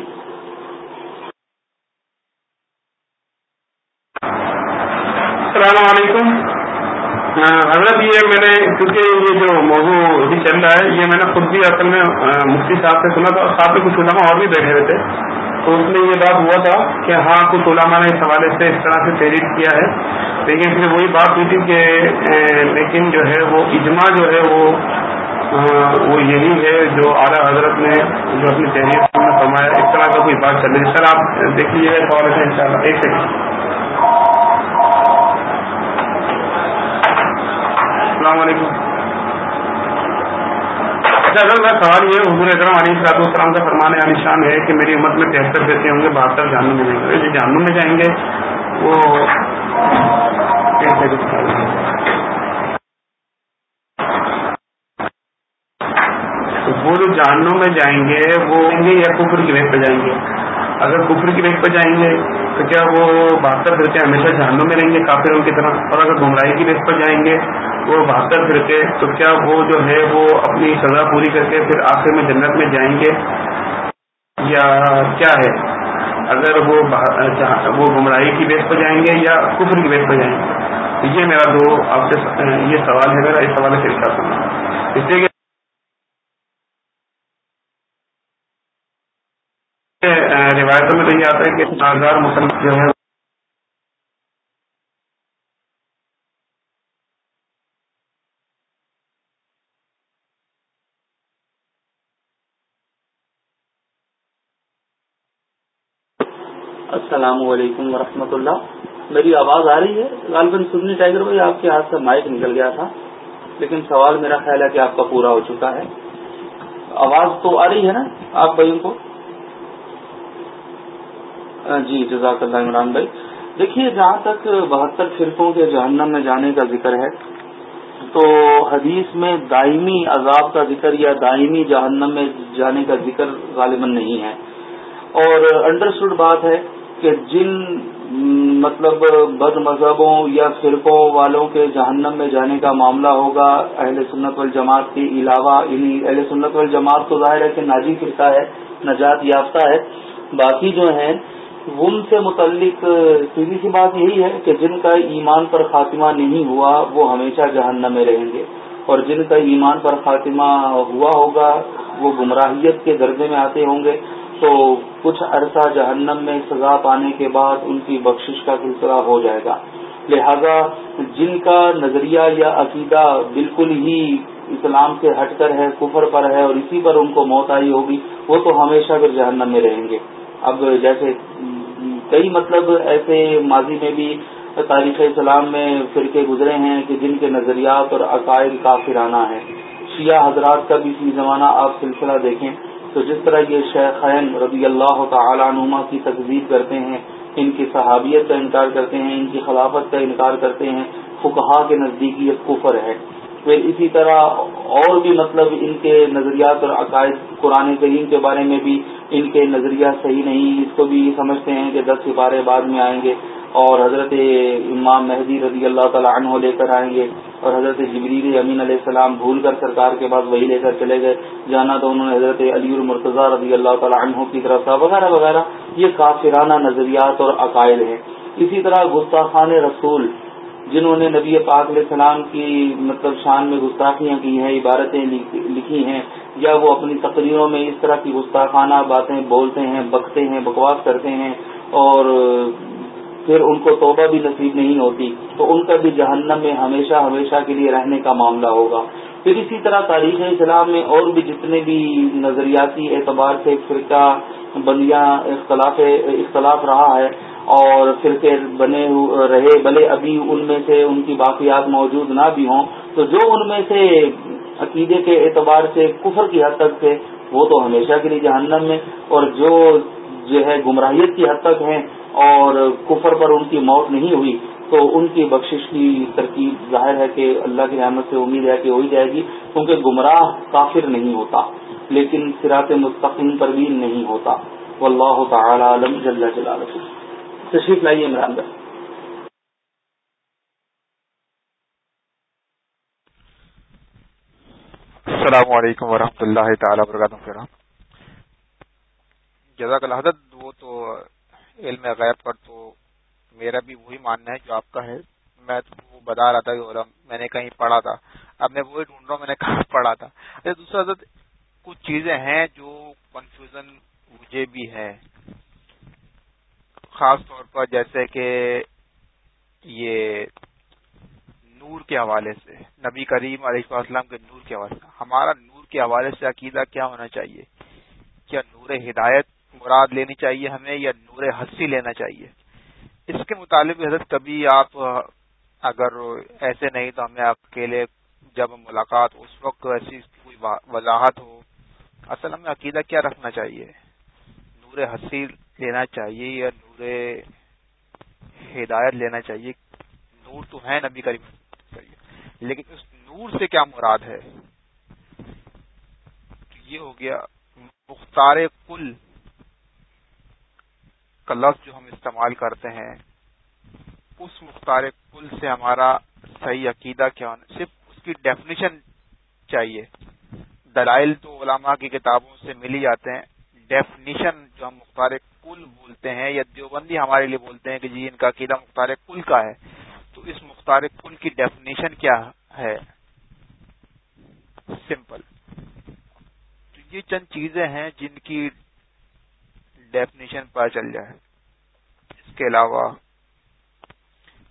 السلام علیکم۔ حضرت، یہ میں نے، کیونکہ یہ جو موضوع ابھی چل رہا ہے، یہ میں نے خود بھی اصل میں مفتی صاحب سے سنا تھا اور ساتھ میں کچھ علماء اور بھی بیٹھے ہوئے تھے۔ تو اس میں یہ بات ہوا تھا کہ ہاں کچھ علماء نے اس حوالے سے اس طرح سے تحریر کیا ہے۔ لیکن پھر وہی بات ہوئی تھی کہ لیکن جو ہے وہ اجماع جو ہے وہ وہ یہی ہے جو اعلیٰ حضرت نے جو اپنی تحریر میں فرمایا۔ اس طرح کا کوئی بات چل رہی۔ ہے سر، آپ دیکھ لیجیے اس حوالے سے ان شاء اللہ ایک سیکنڈ۔ السلام علیکم۔ اچھا اگر میرا سوال یہ حضور اکرم علی صاحب السلام کا فرمان علی شان ہے کہ میری امت میں تہتر بیٹے ہوں گے بہتر جانوں میں جائیں گے۔ جی، جو جانوں میں جائیں گے۔ وہ وہ جو جانوں میں جائیں گے، وہ آئیں گے یا کفر کی ریٹ پہ جائیں گے؟ اگر کفر کی ریٹ پہ جائیں گے، تو کیا وہ بہتر فرقے ہمیشہ جہنوں میں رہیں گے، کافروں کی طرح؟ اور اگر گمراہی کی ریٹ پر جائیں گے وہ بہتر فرقے تو کیا وہ جو ہے وہ اپنی سزا پوری کر کے پھر آخر میں جنت میں جائیں گے؟ یا کیا ہے؟ اگر وہ اچھا، وہ گمراہی کی بیس پر جائیں گے یا کفر کی بیس پر جائیں گے؟ یہ میرا دو، آپ سے، یہ سوال ہے میرا، اس سوال سے اس لیے روایتوں میں تو یہ آتا ہے کہ آزار مسلم جو ہے السلام علیکم ورحمۃ اللہ۔ میری آواز آ رہی ہے؟ غالباً سننی ٹائگر بھائی، آپ کے ہاتھ سے مائک نکل گیا تھا۔ لیکن سوال میرا خیال ہے کہ آپ کا پورا ہو چکا ہے۔ آواز تو آ رہی ہے نا آپ بھائیوں کو؟ جی جزاک اللہ عمران بھائی۔ دیکھیے، جہاں تک بہتر فرقوں کے جہنم میں جانے کا ذکر ہے، تو حدیث میں دائمی عذاب کا ذکر یا دائمی جہنم میں جانے کا ذکر غالباً نہیں ہے۔ اور انڈرسٹوڈ بات ہے کہ جن مطلب بد مذہبوں یا فرقوں والوں کے جہنم میں جانے کا معاملہ ہوگا، اہل سنت والجماعت کے علاوہ یعنی اہل سنت والجماعت تو ظاہر ہے کہ ناجی فرقہ ہے، نجات یافتہ ہے، باقی جو ہیں، ان سے متعلق سیدھی سی بات یہی ہے کہ جن کا ایمان پر خاتمہ نہیں ہوا، وہ ہمیشہ جہنم میں رہیں گے۔ اور جن کا ایمان پر خاتمہ ہوا ہوگا، وہ گمراہیت کے درجے میں آتے ہوں گے۔ تو کچھ عرصہ جہنم میں سزا پانے کے بعد ان کی بخشش کا سلسلہ ہو جائے گا۔ لہذا جن کا نظریہ یا عقیدہ بالکل ہی اسلام سے ہٹ کر ہے، کفر پر ہے اور اسی پر ان کو موت آئی ہوگی، وہ تو ہمیشہ پھر جہنم میں رہیں گے۔ اب جیسے کئی مطلب ایسے ماضی میں بھی تاریخ اسلام میں فرقے گزرے ہیں کہ جن کے نظریات اور عقائد کافرانہ ہیں۔ شیعہ حضرات کا بھی فی زمانہ آپ سلسلہ دیکھیں۔ تو جس طرح یہ شیخین رضی اللہ تعالی نما کی تقزیب کرتے ہیں، ان کی صحابیت کا انکار کرتے ہیں، ان کی خلافت کا انکار کرتے ہیں فکہ کے نزدیک یہ کفر ہے۔ پھر اسی طرح اور بھی مطلب ان کے نظریات اور عقائد قرآن کریم کے بارے میں بھی ان کے نظریہ صحیح نہیں، اس کو بھی سمجھتے ہیں کہ دس سپارے بعد میں آئیں گے۔ اور حضرت امام مہدی رضی اللہ تعالیٰ عنہ لے کر آئیں گے اور حضرت جبریل امین علیہ السلام بھول کر سرکار کے بعد وہی لے کر چلے گئے۔ جانا تو انہوں نے حضرت علی المرتضیٰ رضی اللہ تعالیٰ عنہ کی طرف تھا، وغیرہ وغیرہ۔ یہ کافرانہ نظریات اور عقائد ہیں۔ اسی طرح گستاخان رسول، جنہوں نے نبی پاک علیہ السلام کی مطلب شان میں گستاخیاں کی ہیں، عبارتیں لکھی ہیں، یا وہ اپنی تقریروں میں اس طرح کی گستاخانہ باتیں بولتے ہیں، بکتے ہیں، بکواس کرتے ہیں اور پھر ان کو توبہ بھی نصیب نہیں ہوتی، تو ان کا بھی جہنم میں ہمیشہ ہمیشہ کے لیے رہنے کا معاملہ ہوگا۔ پھر اسی طرح تاریخ اسلام میں اور بھی جتنے بھی نظریاتی اعتبار سے فرقہ بندیاں اختلاف اختلاف رہا ہے اور فرقے بنے رہے، بھلے ابھی ان میں سے ان کی باقیات موجود نہ بھی ہوں، تو جو ان میں سے عقیدے کے اعتبار سے، کفر کی حد تک تھے وہ تو ہمیشہ کے لیے جہنم میں، اور جو جو ہے گمراہیت کی حد تک ہیں اور کفر پر ان کی موت نہیں ہوئی، تو ان کی بخشش کی ترکیب ظاہر ہے کہ اللہ کی رحمت سے امید ہے کہ ہو ہی جائے گی، کیونکہ گمراہ کافر نہیں ہوتا، لیکن سراط مستقیم پر بھی نہیں ہوتا۔ واللہ تعالی عالم جل جلالہ۔ تشریف لائیے عمران بھائی۔ السلام علیکم ورحمۃ اللہ تعالی وبرکاتہ۔ جزاک اللہ وہ تو علم غیب پر، تو میرا بھی وہی ماننا ہے جو آپ کا ہے۔ میں تو وہ بتا رہا تھا میں نے کہیں پڑھا تھا۔ اب میں وہی ڈھونڈ رہا ہوں، میں نے کہاں پڑھا تھا۔ اچھا، دوسرا حضرت، کچھ چیزیں ہیں جو کنفیوژن مجھے بھی ہے۔ خاص طور پر جیسے کہ یہ نور کے حوالے سے، نبی کریم علیہ السلام کے نور کے حوالے سے۔ ہمارا نور کے حوالے سے عقیدہ کیا ہونا چاہیے؟ کیا نور ہدایت مراد لینی چاہیے ہمیں یا نور ہنسی لینا چاہیے۔ اس کے متعلق حضرت کبھی آپ، اگر ایسے نہیں تو ہمیں اکیلے جب ملاقات اس وقت ایسی کوئی وضاحت ہو، اصل ہمیں عقیدہ کیا رکھنا چاہیے؟ نور ہنسی لینا چاہیے یا نور ہدایت لینا چاہیے؟ نور تو ہے نبی کریم۔ لیکن اس نور سے کیا مراد ہے؟ یہ ہو گیا مختار کل۔ کا لفظ جو ہم استعمال کرتے ہیں، اس مختار کل سے ہمارا صحیح عقیدہ کیا ہونا، صرف اس کی ڈیفینیشن چاہیے۔ دلائل تو علماء کی کتابوں سے مل ہی جاتے ہیں۔ ڈیفینیشن جو ہم مختار کل بولتے ہیں یا دیوبندی ہمارے لیے بولتے ہیں کہ جی ان کا عقیدہ مختار کل کا ہے، تو اس مختار کل کی ڈیفینیشن کیا ہے؟ سمپل تو یہ چند چیزیں ہیں جن کی ڈیفینیشن پتہ چل جائے۔ اس کے علاوہ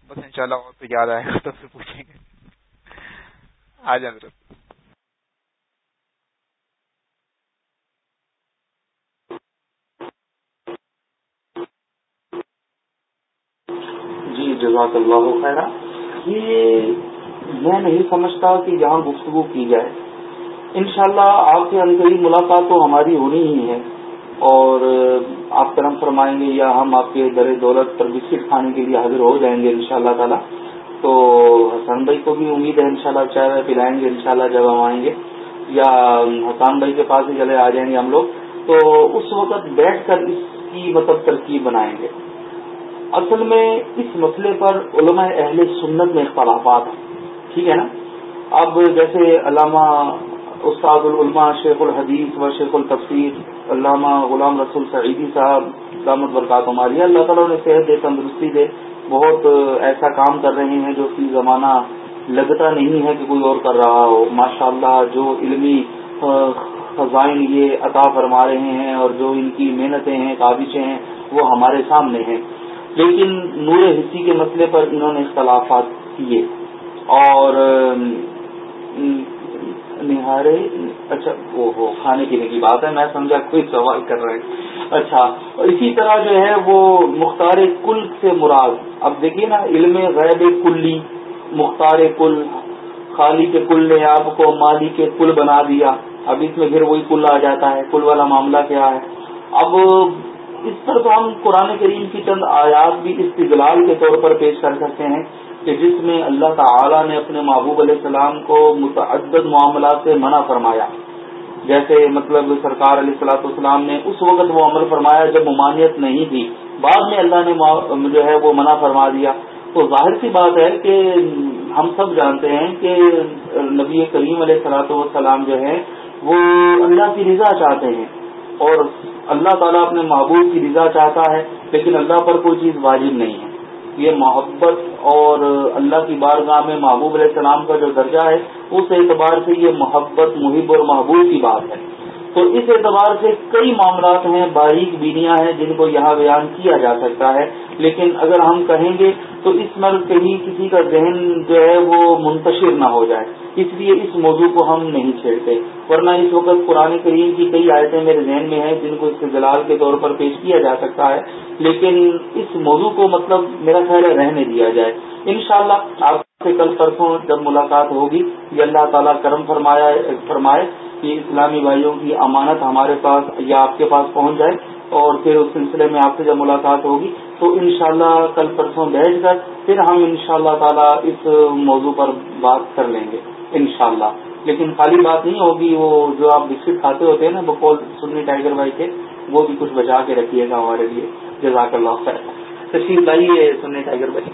بس انشاءاللہ اور پہ یاد آئے گا تو پھر پوچھیں گے۔ آ جائیں جی، جزاک اللہ خیر یہ میں نہیں سمجھتا کہ یہاں گفتگو کی جائے۔ انشاءاللہ شاء آپ کے اندر ملاقات تو ہماری ہونی ہی ہے۔ اور آپ کرم فرمائیں گے یا ہم آپ کے در دولت پر بسکٹ کھانے کے لیے حاضر ہو جائیں گے انشاءاللہ تعالی، تو حسن بھائی کو بھی امید ہے انشاءاللہ شاء چائے پلائیں گے انشاءاللہ جب ہم آئیں گے، یا حسان بھائی کے پاس ہی چلے، آ جائیں گے ہم لوگ، تو اس وقت بیٹھ کر اس کی مطلب ترکیب بنائیں گے۔ اصل میں اس مسئلے پر علماء اہل سنت میں اختلافات ہیں، ٹھیک ہے نا؟ اب جیسے علامہ استاد العلماء شیخ الحدیث و شیخ التفسیر علامہ غلام رسول سعیدی صاحب دامت برکات ماریہ اللہ تعالیٰ نے صحت دے، تندرستی دے۔ بہت ایسا کام کر رہے ہیں جو کہ زمانہ لگتا نہیں ہے کہ کوئی اور کر رہا ہو۔ ماشاء اللہ جو علمی خزائن یہ عطا فرما رہے ہیں اور جو ان کی محنتیں ہیں کابشیں ہیں، وہ ہمارے سامنے ہیں۔ لیکن نور حصی کے مسئلے پر انہوں نے اختلافات کیے۔ اور نہارے اچھا وہ ہو کھانے پینے کی بات ہے، میں سمجھا کوئی سوال کر رہے ہیں اچھا اسی طرح جو ہے وہ مختار کل سے مراد۔ اب دیکھیے نا، علم غیب کلی مختار کل خالی کے کل نے آپ کو مالی کے کل بنا دیا۔ اب اس میں پھر وہی کل آ جاتا ہے، کل والا معاملہ کیا ہے؟ اب اس پر تو ہم قرآن کریم کی چند آیات بھی استدلال کے طور پر پیش کر سکتے ہیں۔ کہ جس میں اللہ تعالی نے اپنے محبوب علیہ السلام کو متعدد معاملات سے منع فرمایا۔ جیسے مطلب سرکار علیہ السلاۃ والسلام نے اس وقت وہ عمل فرمایا جب ممانعت نہیں تھی۔ بعد میں اللہ نے جو ہے وہ منع فرما دیا۔ تو ظاہر سی بات ہے کہ ہم سب جانتے ہیں کہ نبی کریم علیہ السلاۃ والسلام جو ہے وہ اللہ کی رضا چاہتے ہیں۔ اور اللہ تعالیٰ اپنے محبوب کی رضا چاہتا ہے، لیکن اللہ پر کوئی چیز واجب نہیں ہے۔ یہ محبت اور اللہ کی بارگاہ میں محبوب علیہ السلام کا جو درجہ ہے، اس اعتبار سے یہ محبت محب اور محبوب کی بات ہے۔ تو اس اعتبار سے کئی معاملات ہیں، باریک بینیاں ہیں جن کو یہاں بیان کیا جا سکتا ہے۔ لیکن اگر ہم کہیں گے تو اس میں کہیں کسی کا ذہن جو ہے وہ منتشر نہ ہو جائے۔ اس لیے اس موضوع کو ہم نہیں چھیڑتے۔ ورنہ اس وقت قرآن کریم کی کئی آیتیں میرے ذہن میں ہیں جن کو استدلال کے طور پر پیش کیا جا سکتا ہے، لیکن اس موضوع کو مطلب میرا خیال ہے رہنے دیا جائے۔ انشاءاللہ شاء آپ سے کل پرسوں جب ملاقات ہوگی، یہ اللہ تعالیٰ کرم فرمایا فرمائے کہ اسلامی بھائیوں کی امانت ہمارے پاس یا آپ کے پاس پہنچ جائے اور پھر اس سلسلے میں آپ سے جب ملاقات ہوگی تو انشاءاللہ کل پرسوں بیٹھ کر پھر ہم انشاءاللہ شاء تعالیٰ اس موضوع پر بات کر لیں گے، انشاءاللہ۔ لیکن خالی بات نہیں ہوگی، وہ جو آپ بسکٹ کھاتے ہوتے ہیں نا، بکول سنی ٹائیگر بھائی کے، وہ بھی کچھ بچا کے رکھیے گا ہمارے لیے۔ جزاک اللہ خیر۔ تشریف لائیے سنی ٹائیگر بھائی۔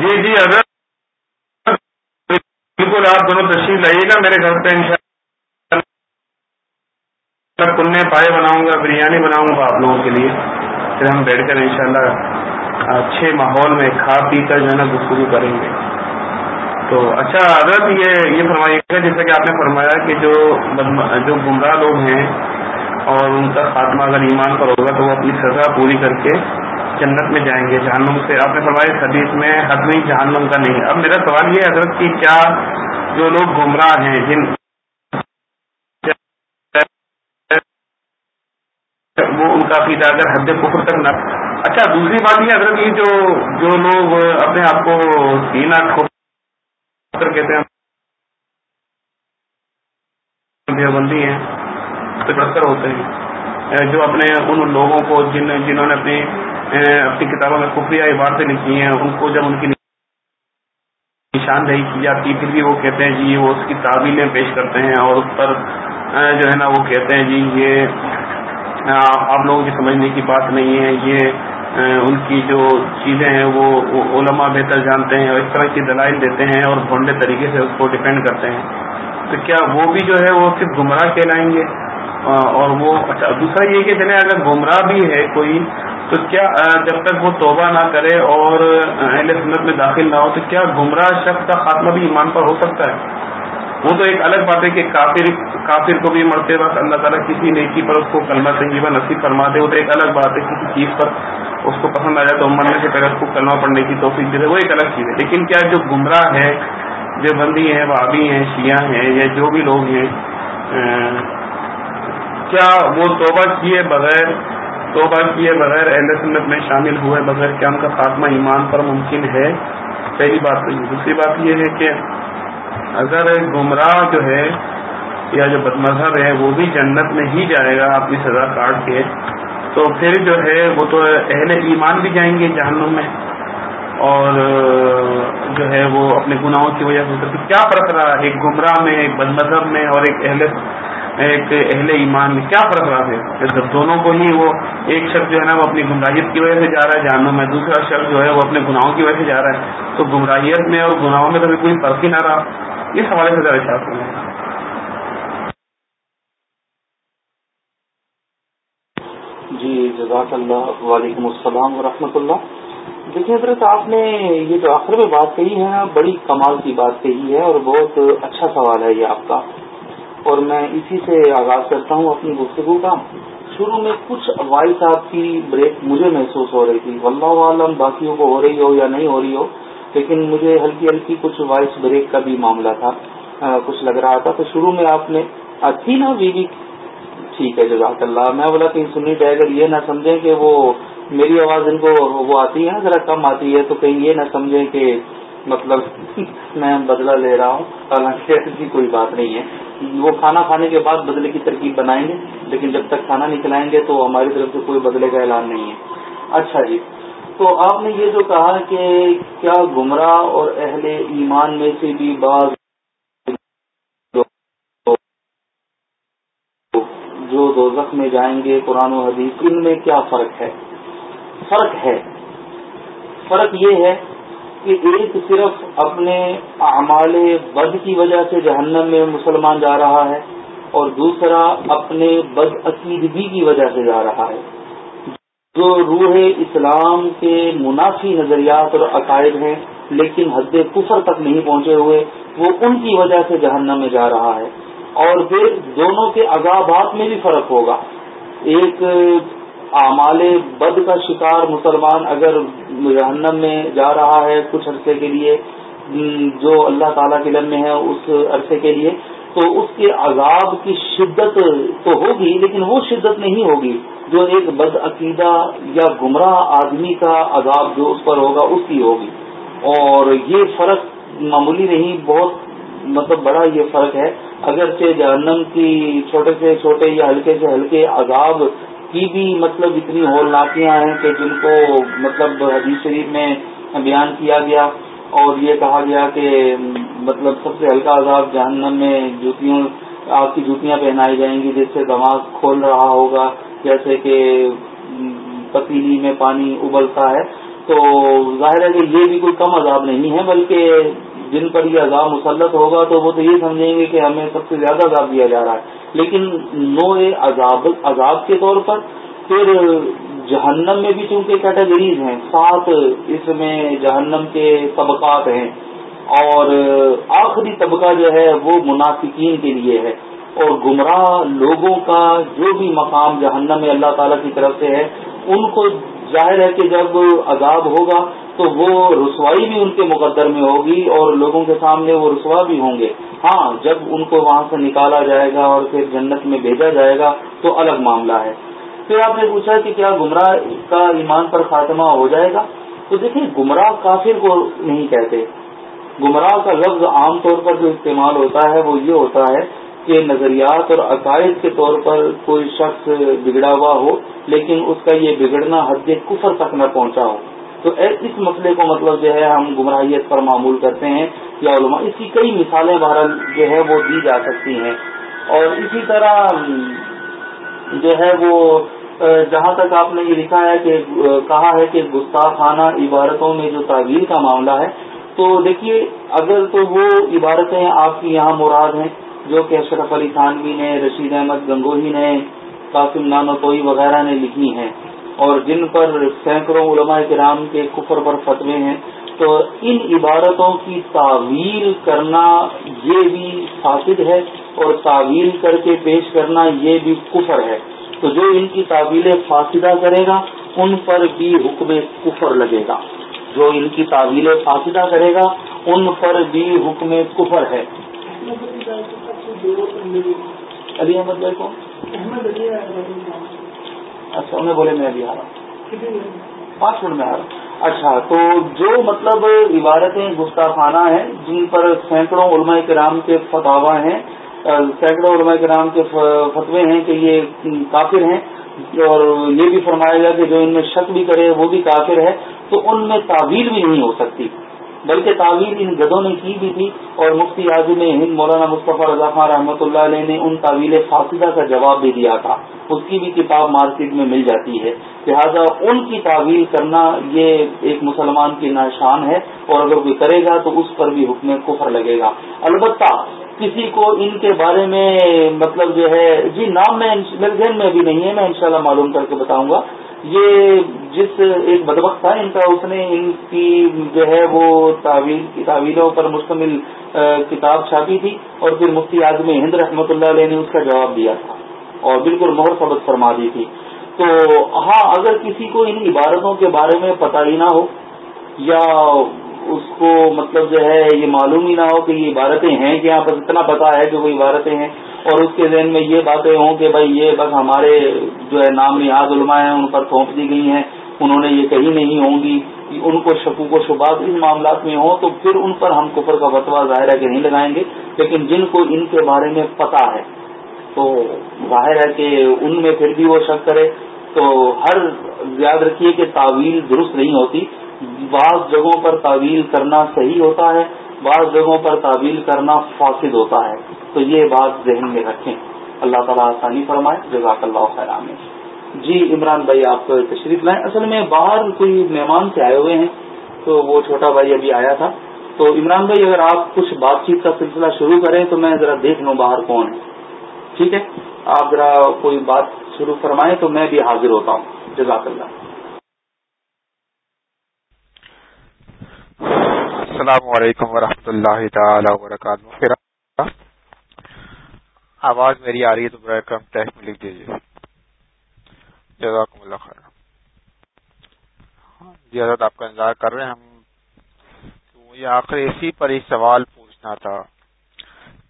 جی جی اگر بالکل آپ دونوں تشریف لائیے گا، میرے گھر پہ کننے پائے بناؤں گا، بریانی بناؤں گا آپ لوگوں کے لیے، پھر ہم بیٹھ کر انشاءاللہ اچھے ماحول میں کھا پی کر جو ہے نا گفتگو کریں گے۔ تو اچھا حضرت، یہ یہ فرمائیے گا، جیسا کہ آپ نے فرمایا کہ جو جو گمراہ لوگ ہیں اور ان کا خاتمہ اگر ایمان پر ہوگا تو وہ اپنی سزا پوری کر کے جنت میں جائیں گے، جہنم سے۔ آپ نے فرمایا حدیث میں حتمی جہنم کا نہیں۔ اب میرا سوال یہ حضرت، کہ کیا جو لوگ گمراہ ہیں، جن اچھا، وہ ان کا پیدا اگر حد کفر تک نہ اچھا دوسری بات یہ حضرت، یہ جو جو لوگ اپنے آپ کو سینا کھوٹر کہتے ہیں بندی ہیں، تو ہوتے ہیں۔ جو اپنے ان لوگوں کو جن جنہوں نے اپنی اپنی کتابوں میں خفیہ عبارتیں لکھی ہیں، ان کو جب ان کی نشاندہی کی جاتی پھر بھی وہ کہتے ہیں جی وہ اس کی تعویلیں پیش کرتے ہیں اور اس پر جو ہے نا، وہ کہتے ہیں جی یہ آپ لوگوں کی سمجھنے کی بات نہیں ہے۔ یہ ان کی جو چیزیں ہیں، وہ علماء بہتر جانتے ہیں اور اس طرح کی دلائل دیتے ہیں اور بھونڈے طریقے سے اس کو ڈپینڈ کرتے ہیں۔ تو کیا وہ بھی جو ہے، وہ صرف گمراہ کہلائیں گے؟ اور وہ اچھا دوسرا یہ کہ چلے اگر گمراہ بھی ہے کوئی، تو کیا جب تک وہ توبہ نہ کرے اور اہل سنت میں داخل نہ ہو، تو کیا گمراہ شخص کا خاتمہ بھی ایمان پر ہو سکتا ہے؟ وہ تو ایک الگ بات ہے کہ کافر کافر کو بھی مرتے وقت اللہ تعالیٰ کسی نیکی پر اس کو کلمہ سنجیبہ نصیب فرما دے وہ تو ایک الگ بات ہے، کسی چیز پر اس کو پسند آ جائے تو مرنے سے پہلے اس کو کلمہ پڑھنے کی توفیق دے وہ ایک الگ چیز ہے۔ لیکن کیا جو گمراہ ہے جو بندی ہیں بابی ہیں، شیعہ ہیں، یا جو بھی لوگ ہیں کیا وہ توبہ کیے بغیر توبہ کیے بغیر اہل سنت میں شامل ہوئے بغیر کیا ان کا خاتمہ ایمان پر ممکن ہے؟ پہلی بات تو یہ دوسری بات یہ ہے کہ اگر گمراہ جو ہے یا جو بد مذہب ہے وہ بھی جنت میں ہی جائے گا اپنی سزا کاٹ کے، تو پھر جو ہے وہ تو اہل ایمان بھی جائیں گے جہنم میں۔ اور جو ہے وہ اپنے گناہوں کی وجہ سے۔ کیا فرق رہا؟ ہے ایک گمراہ میں، ایک بد مذہب میں اور ایک اہل ایک اہل ایمان میں کیا فرق رہا ہے؟ جب دونوں کو ہی وہ ایک شخص جو ہے نا وہ اپنی گمراہیت کی وجہ سے جا رہا ہے جانوں میں دوسرا شخص جو ہے وہ اپنے گناہوں کی وجہ سے جا رہا ہے، تو گمراہیت میں اور گناہوں میں تو کوئی فرق ہی نہ رہا۔ اس حوالے سے ذرا چاہتے ہیں جی جزاک اللہ۔ وعلیکم السلام ورحمۃ اللہ۔ دیکھیے حضرت، آپ نے یہ جو آخر میں بات کہی ہے بڑی کمال کی بات کہی ہے اور بہت اچھا سوال ہے یہ آپ کا۔ اور میں اسی سے آغاز کرتا ہوں اپنی گفتگو کا۔ شروع میں کچھ وائس صاحب کی بریک مجھے محسوس ہو رہی تھی۔ واللہ عالم باقیوں کو ہو رہی ہو یا نہیں ہو رہی ہو، لیکن مجھے ہلکی ہلکی کچھ وائس بریک کا بھی معاملہ تھا کچھ لگ رہا تھا۔ تو شروع میں آپ نے تھی نا بیوی، ٹھیک ہے، جزاک اللہ۔ میں بولا کہیں سنی جائے اگر یہ نہ سمجھیں کہ وہ میری آواز ان کو وہ آتی ہے نا، ذرا کم آتی ہے، تو کہیں یہ نہ سمجھیں کہ مطلب میں بدلہ لے رہا ہوں۔ حالانکہ ایسی کوئی بات نہیں ہے۔ وہ کھانا کھانے کے بعد بدلے کی ترکیب بنائیں گے، لیکن جب تک کھانا نہیں گے تو ہماری طرف سے کوئی بدلے کا اعلان نہیں ہے۔ اچھا جی تو آپ نے یہ جو کہا کہ کیا گمراہ اور اہل ایمان میں سے بھی بعض جو دو میں جائیں گے قرآن و حدیث، ان میں کیا فرق ہے؟ فرق ہے۔ فرق یہ ہے کہ ایک صرف اپنے اعمال بد کی وجہ سے جہنم میں مسلمان جا رہا ہے اور دوسرا اپنے بد عقیدگی کی وجہ سے جا رہا ہے۔ جو روح اسلام کے منافی نظریات اور عقائد ہیں، لیکن حد کفر تک نہیں پہنچے ہوئے، وہ ان کی وجہ سے جہنم میں جا رہا ہے۔ اور پھر دونوں کے عذابات میں بھی فرق ہوگا۔ ایک اعمال بد کا شکار مسلمان اگر جہنم میں جا رہا ہے کچھ عرصے کے لیے جو اللہ تعالیٰ کے لمحے ہے اس عرصے کے لیے، تو اس کے عذاب کی شدت تو ہوگی، لیکن وہ شدت نہیں ہوگی جو ایک بد عقیدہ یا گمراہ آدمی کا عذاب جو اس پر ہوگا، اس کی ہوگی۔ اور یہ فرق معمولی نہیں، بہت مطلب بڑا یہ فرق ہے۔ اگرچہ جہنم کی چھوٹے سے چھوٹے یا ہلکے سے ہلکے عذاب کی بھی مطلب اتنی ہولناکیاں ہیں کہ جن کو مطلب حدیث شریف میں بیان کیا گیا اور یہ کہا گیا کہ مطلب سب سے ہلکا عذاب جہنم میں جوتیوں آپ کی جوتیاں پہنائی جائیں گی، جس سے دماغ کھول رہا ہوگا، جیسے کہ پتیلی میں پانی ابلتا ہے۔ تو ظاہر ہے کہ یہ بھی کوئی کم عذاب نہیں ہے، بلکہ جن پر یہ عذاب مسلط ہوگا تو وہ تو یہ سمجھیں گے کہ ہمیں سب سے زیادہ عذاب دیا جا رہا ہے۔ لیکن نو عذاب عذاب کے طور پر پھر جہنم میں بھی چونکہ کیٹیگریز ہیں، سات اس میں جہنم کے طبقات ہیں۔ اور آخری طبقہ جو ہے وہ منافقین کے لیے ہے۔ اور گمراہ لوگوں کا جو بھی مقام جہنم میں اللہ تعالی کی طرف سے ہے، ان کو ظاہر ہے کہ جب عذاب ہوگا تو وہ رسوائی بھی ان کے مقدر میں ہوگی اور لوگوں کے سامنے وہ رسوا بھی ہوں گے۔ ہاں جب ان کو وہاں سے نکالا جائے گا اور پھر جنت میں بھیجا جائے گا تو الگ معاملہ ہے۔ پھر آپ نے پوچھا کہ کیا گمراہ کا ایمان پر خاتمہ ہو جائے گا؟ تو دیکھیں، گمراہ کافر کو نہیں کہتے۔ گمراہ کا لفظ عام طور پر جو استعمال ہوتا ہے وہ یہ ہوتا ہے کہ نظریات اور عقائد کے طور پر کوئی شخص بگڑا ہوا ہو، لیکن اس کا یہ بگڑنا حد کفر تک نہ پہنچا ہو۔ تو اس مسئلے کو مطلب جو ہے ہم گمراہیت پر معمول کرتے ہیں یا علماء اس کی کئی مثالیں بہرحال جو ہے وہ دی جا سکتی ہیں۔ اور اسی طرح جو ہے وہ جہاں تک آپ نے یہ لکھا ہے کہ کہا ہے کہ گستاخانہ عبارتوں میں جو تعویل کا معاملہ ہے، تو دیکھیے، اگر تو وہ عبارتیں آپ کی یہاں مراد ہیں، جو کہ اشرف علی خانوی نے، رشید احمد گنگوہی نے، قاسم نانو توئی وغیرہ نے لکھی ہیں۔ اور جن پر سینکڑوں علماء کرام کے کفر پر فتوے ہیں تو ان عبارتوں کی تعویل کرنا یہ بھی فاسد ہے اور تعویل کر کے پیش کرنا یہ بھی کفر ہے۔ تو جو ان کی تعویل فاسدہ کرے گا ان پر بھی حکم کفر لگے گا۔ جو ان کی تعویل فاسدہ کرے گا ان پر بھی حکم کفر ہے۔ علی احمد بھائی کو اچھا انہیں بولے میں ابھی آ رہا ہوں۔ پانچ منٹ میں آ رہا ہوں۔ اچھا تو جو مطلب عبارتیں گستاخانہ ہیں جن پر سینکڑوں علماء کرام کے فتوا ہیں سینکڑوں علماء کرام کے فتوے ہیں کہ یہ کافر ہیں اور یہ بھی فرمایا گیا کہ جو ان میں شک بھی کرے وہ بھی کافر ہے تو ان میں تعویل بھی نہیں ہو سکتی۔ بلکہ تعویل ان گدوں نے کی بھی تھی اور مفتی اعظم ہند مولانا مصطفیٰ رضا خان رحمۃ اللہ علیہ نے ان تعویل فاصدہ کا جواب بھی دیا تھا۔ اس کی بھی کتاب مارکیٹ میں مل جاتی ہے۔ لہذا ان کی تعویل کرنا یہ ایک مسلمان کی نشان ہے اور اگر کوئی کرے گا تو اس پر بھی حکم کفر لگے گا۔ البتہ کسی کو ان کے بارے میں مطلب جو ہے جی نام میں میرے ذہن میں بھی نہیں ہے، میں انشاءاللہ معلوم کر کے بتاؤں گا۔ یہ جس ایک بدبخت تھا ان کا، اس نے ان کی جو ہے وہ تعویل کی تعویلوں پر مشتمل کتاب چھاپی تھی اور پھر مفتی اعظم ہند رحمۃ اللہ علیہ نے اس کا جواب دیا تھا اور بالکل مہر سبق فرما دی تھی۔ تو ہاں اگر کسی کو ان عبارتوں کے بارے میں پتہ ہی نہ ہو یا اس کو مطلب جو ہے یہ معلوم ہی نہ ہو کہ یہ عبارتیں ہیں کہ یہاں پر اتنا پتا ہے کہ وہ عبارتیں ہیں اور اس کے ذہن میں یہ باتیں ہوں کہ بھائی یہ بس ہمارے جو ہے نام نہاد علماء ہیں، ان پر تھونپ دی گئی ہیں، انہوں نے یہ کہی نہیں ہوں گی ان کو شکوک و شبات ان معاملات میں ہوں تو پھر ان پر ہم کفر کا بتوا ظاہر ہے کہ نہیں لگائیں گے، لیکن جن کو ان کے بارے میں پتا ہے تو ظاہر ہے کہ ان میں پھر بھی وہ شک کرے۔ تو ہر یاد رکھیے کہ تعویل درست نہیں ہوتی۔ بعض جگہوں پر تعویل کرنا صحیح ہوتا ہے، بعض جگہوں پر تعویل کرنا فاسد ہوتا ہے۔ تو یہ بات ذہن میں رکھیں۔ اللہ تعالیٰ آسانی فرمائے۔ جزاک اللہ خیرام جی عمران بھائی، آپ تشریف لائیں۔ اصل میں باہر کوئی مہمان سے آئے ہوئے ہیں، تو وہ چھوٹا بھائی ابھی آیا تھا۔ تو عمران بھائی، اگر آپ کچھ بات چیت کا سلسلہ شروع کریں، تو میں ذرا دیکھ لوں باہر کون ہے۔ ٹھیک ہے؟ آپ ذرا کوئی بات شروع فرمائیں، تو میں بھی حاضر ہوتا ہوں۔ جزاک اللہ۔ السلام علیکم ورحمۃ اللہ تعالی وبرکاتہ۔ آواز میری آ رہی ہے تو برائے کرم ٹیکس میں لکھ دیجیے۔ جزاکم اللہ خیر۔ ہاں جی حضرت آپ کا انتظار کر رہے ہیں۔ ہم مجھے آخر اسی پر ہی سوال پوچھنا تھا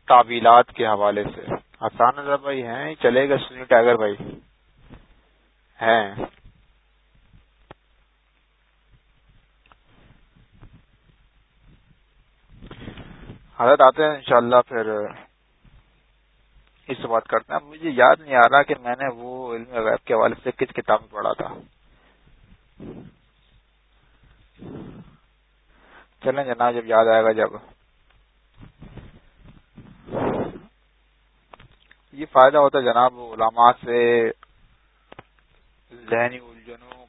تعویلات کے حوالے سے۔ آسان نظر بھائی ہیں، چلے گا سنی ٹائگر بھائی۔ ہیں۔ حضرت آتے ہیں، انشاءاللہ پھر، اس سے بات کرتے ہیں۔ مجھے یاد نہیں آ رہا کہ میں نے وہ علم غیب کے حوالے سے کس کتاب میں پڑھا تھا۔ چلیں جناب، جب یاد آئے گا، جب۔ یہ فائدہ ہوتا ہے جناب علماء سے ذہنی الجھنوں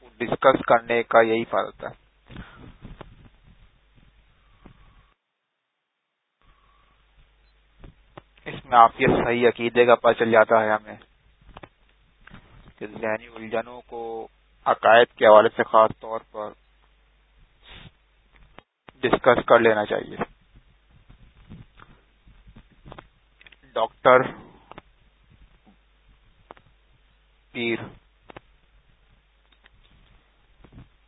کو ڈسکس کرنے کا، یہی فائدہ ہوتا ہے اس میں آپ یہ صحیح عقیدے کا پتہ چل جاتا ہے ہمیں کہ ذہنی الجھنوں کو عقائد کے حوالے سے خاص طور پر ڈسکس کر لینا چاہیے۔ ڈاکٹر پیر۔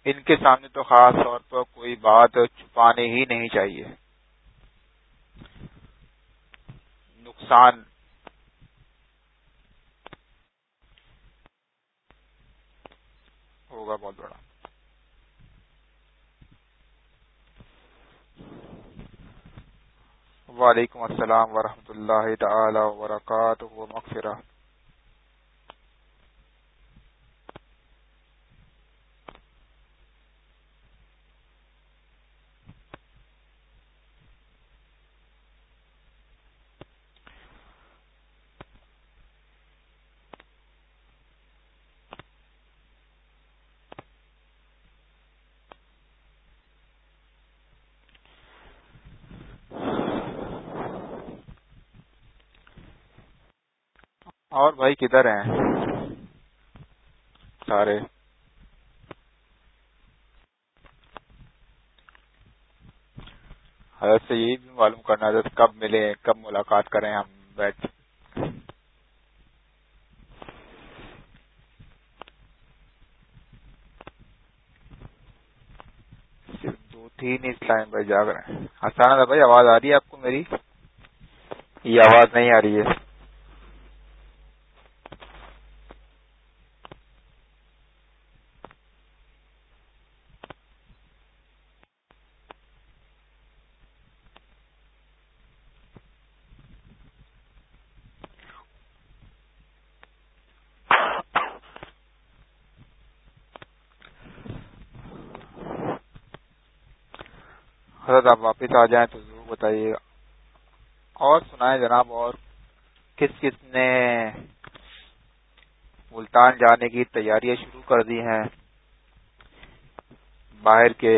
ان کے سامنے تو خاص طور پر کوئی بات چھپانے ہی نہیں چاہیے۔ نقصان۔ ہوگا بہت بڑا۔ وعلیکم السلام ورحمۃ اللہ تعالی وبرکاتہ۔ مغفرہ اور بھائی کدھر ہیں؟ سارے۔ حضرت سے یہی بھی معلوم کرنا حضرت کب ملے، کب ملاقات کریں ہم بیٹھ۔ صرف دو تین ہی بھائی جاگ رہے ہیں۔ آسان بھائی آواز آ رہی ہے آپ کو میری؟ یہ آواز نہیں آ رہی ہے۔ حضرت آپ واپس آ جائیں تو ضرور بتائیے گا۔ اور سنائیں جناب، اور کس کس نے ملتان جانے کی تیاریاں شروع کر دی ہیں؟ باہر کے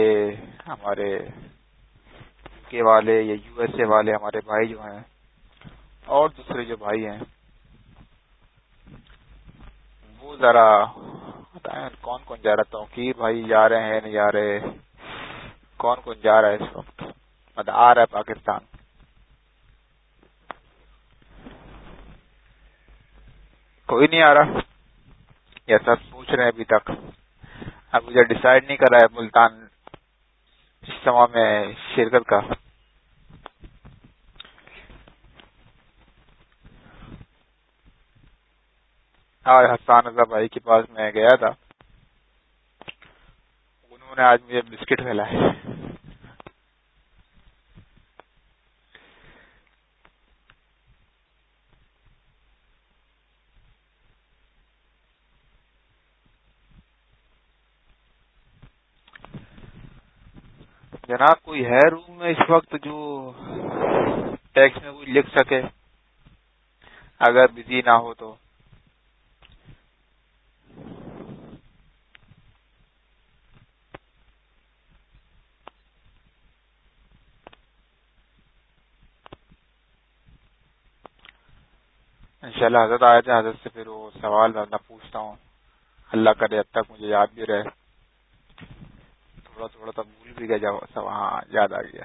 ہمارے کے والے یا یو ایس اے والے ہمارے بھائی جو ہیں، اور دوسرے جو بھائی ہیں، وہ ذرا بتائیں، کون کون جا رہا توقیر بھائی جا رہے ہیں نہیں جا رہے؟ کون کون جا رہا ہے اس وقت؟ مطلب آ رہا ہے پاکستان۔ کوئی نہیں آ رہا۔ یا سب پوچھ رہے ہیں ابھی تک۔ اب مجھے ڈسائڈ نہیں کر رہا ہے ملتان اجتماع میں شرکت کا۔ آج حسان رضا بھائی کے پاس میں گیا تھا۔ انہوں نے آج مجھے بسکٹ کھلائے جناب کوئی ہے روم میں اس وقت جو ٹیکس میں کوئی لکھ سکے، اگر بزی نہ ہو تو۔ انشاءاللہ حضرت آئے تھے، حضرت سے پھر وہ سوال میں پوچھتا ہوں۔ اللہ کرے اب تک مجھے یاد بھی رہے۔ تھوڑا تھوڑا تو بھول بھی گیا ہاں یاد آ گیا۔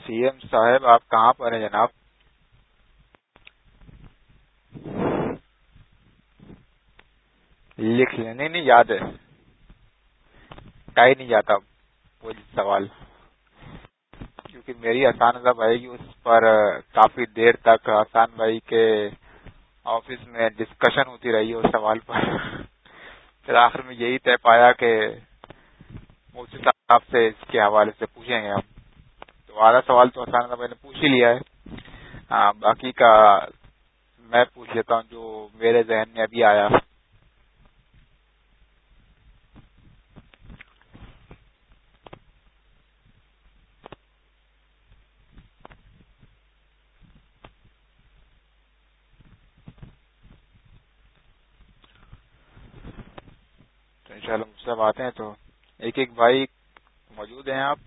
سی ایم صاحب، آپ کہاں پر ہیں جناب؟ لکھ لینے نہیں، یاد ہے۔ نہیں جاتا وہ سوال۔ کیونکہ میری آسان بھائی کی اس پر کافی دیر تک آسان بھائی کے آفس میں ڈسکشن ہوتی رہی ہے اس سوال پر۔ پھر آخر میں یہی طے پایا کہ اس صاحب سے اس کے حوالے سے پوچھیں گے ہم۔ تو آدھا سوال تو آسان تھا، میں نے پوچھ ہی لیا ہے۔ ہاں، باقی کا میں پوچھ لیتا ہوں جو میرے ذہن میں ابھی آیا۔ انشاءاللہ مجھ سے آتے ہیں تو ایک ایک بھائی موجود ہیں آپ۔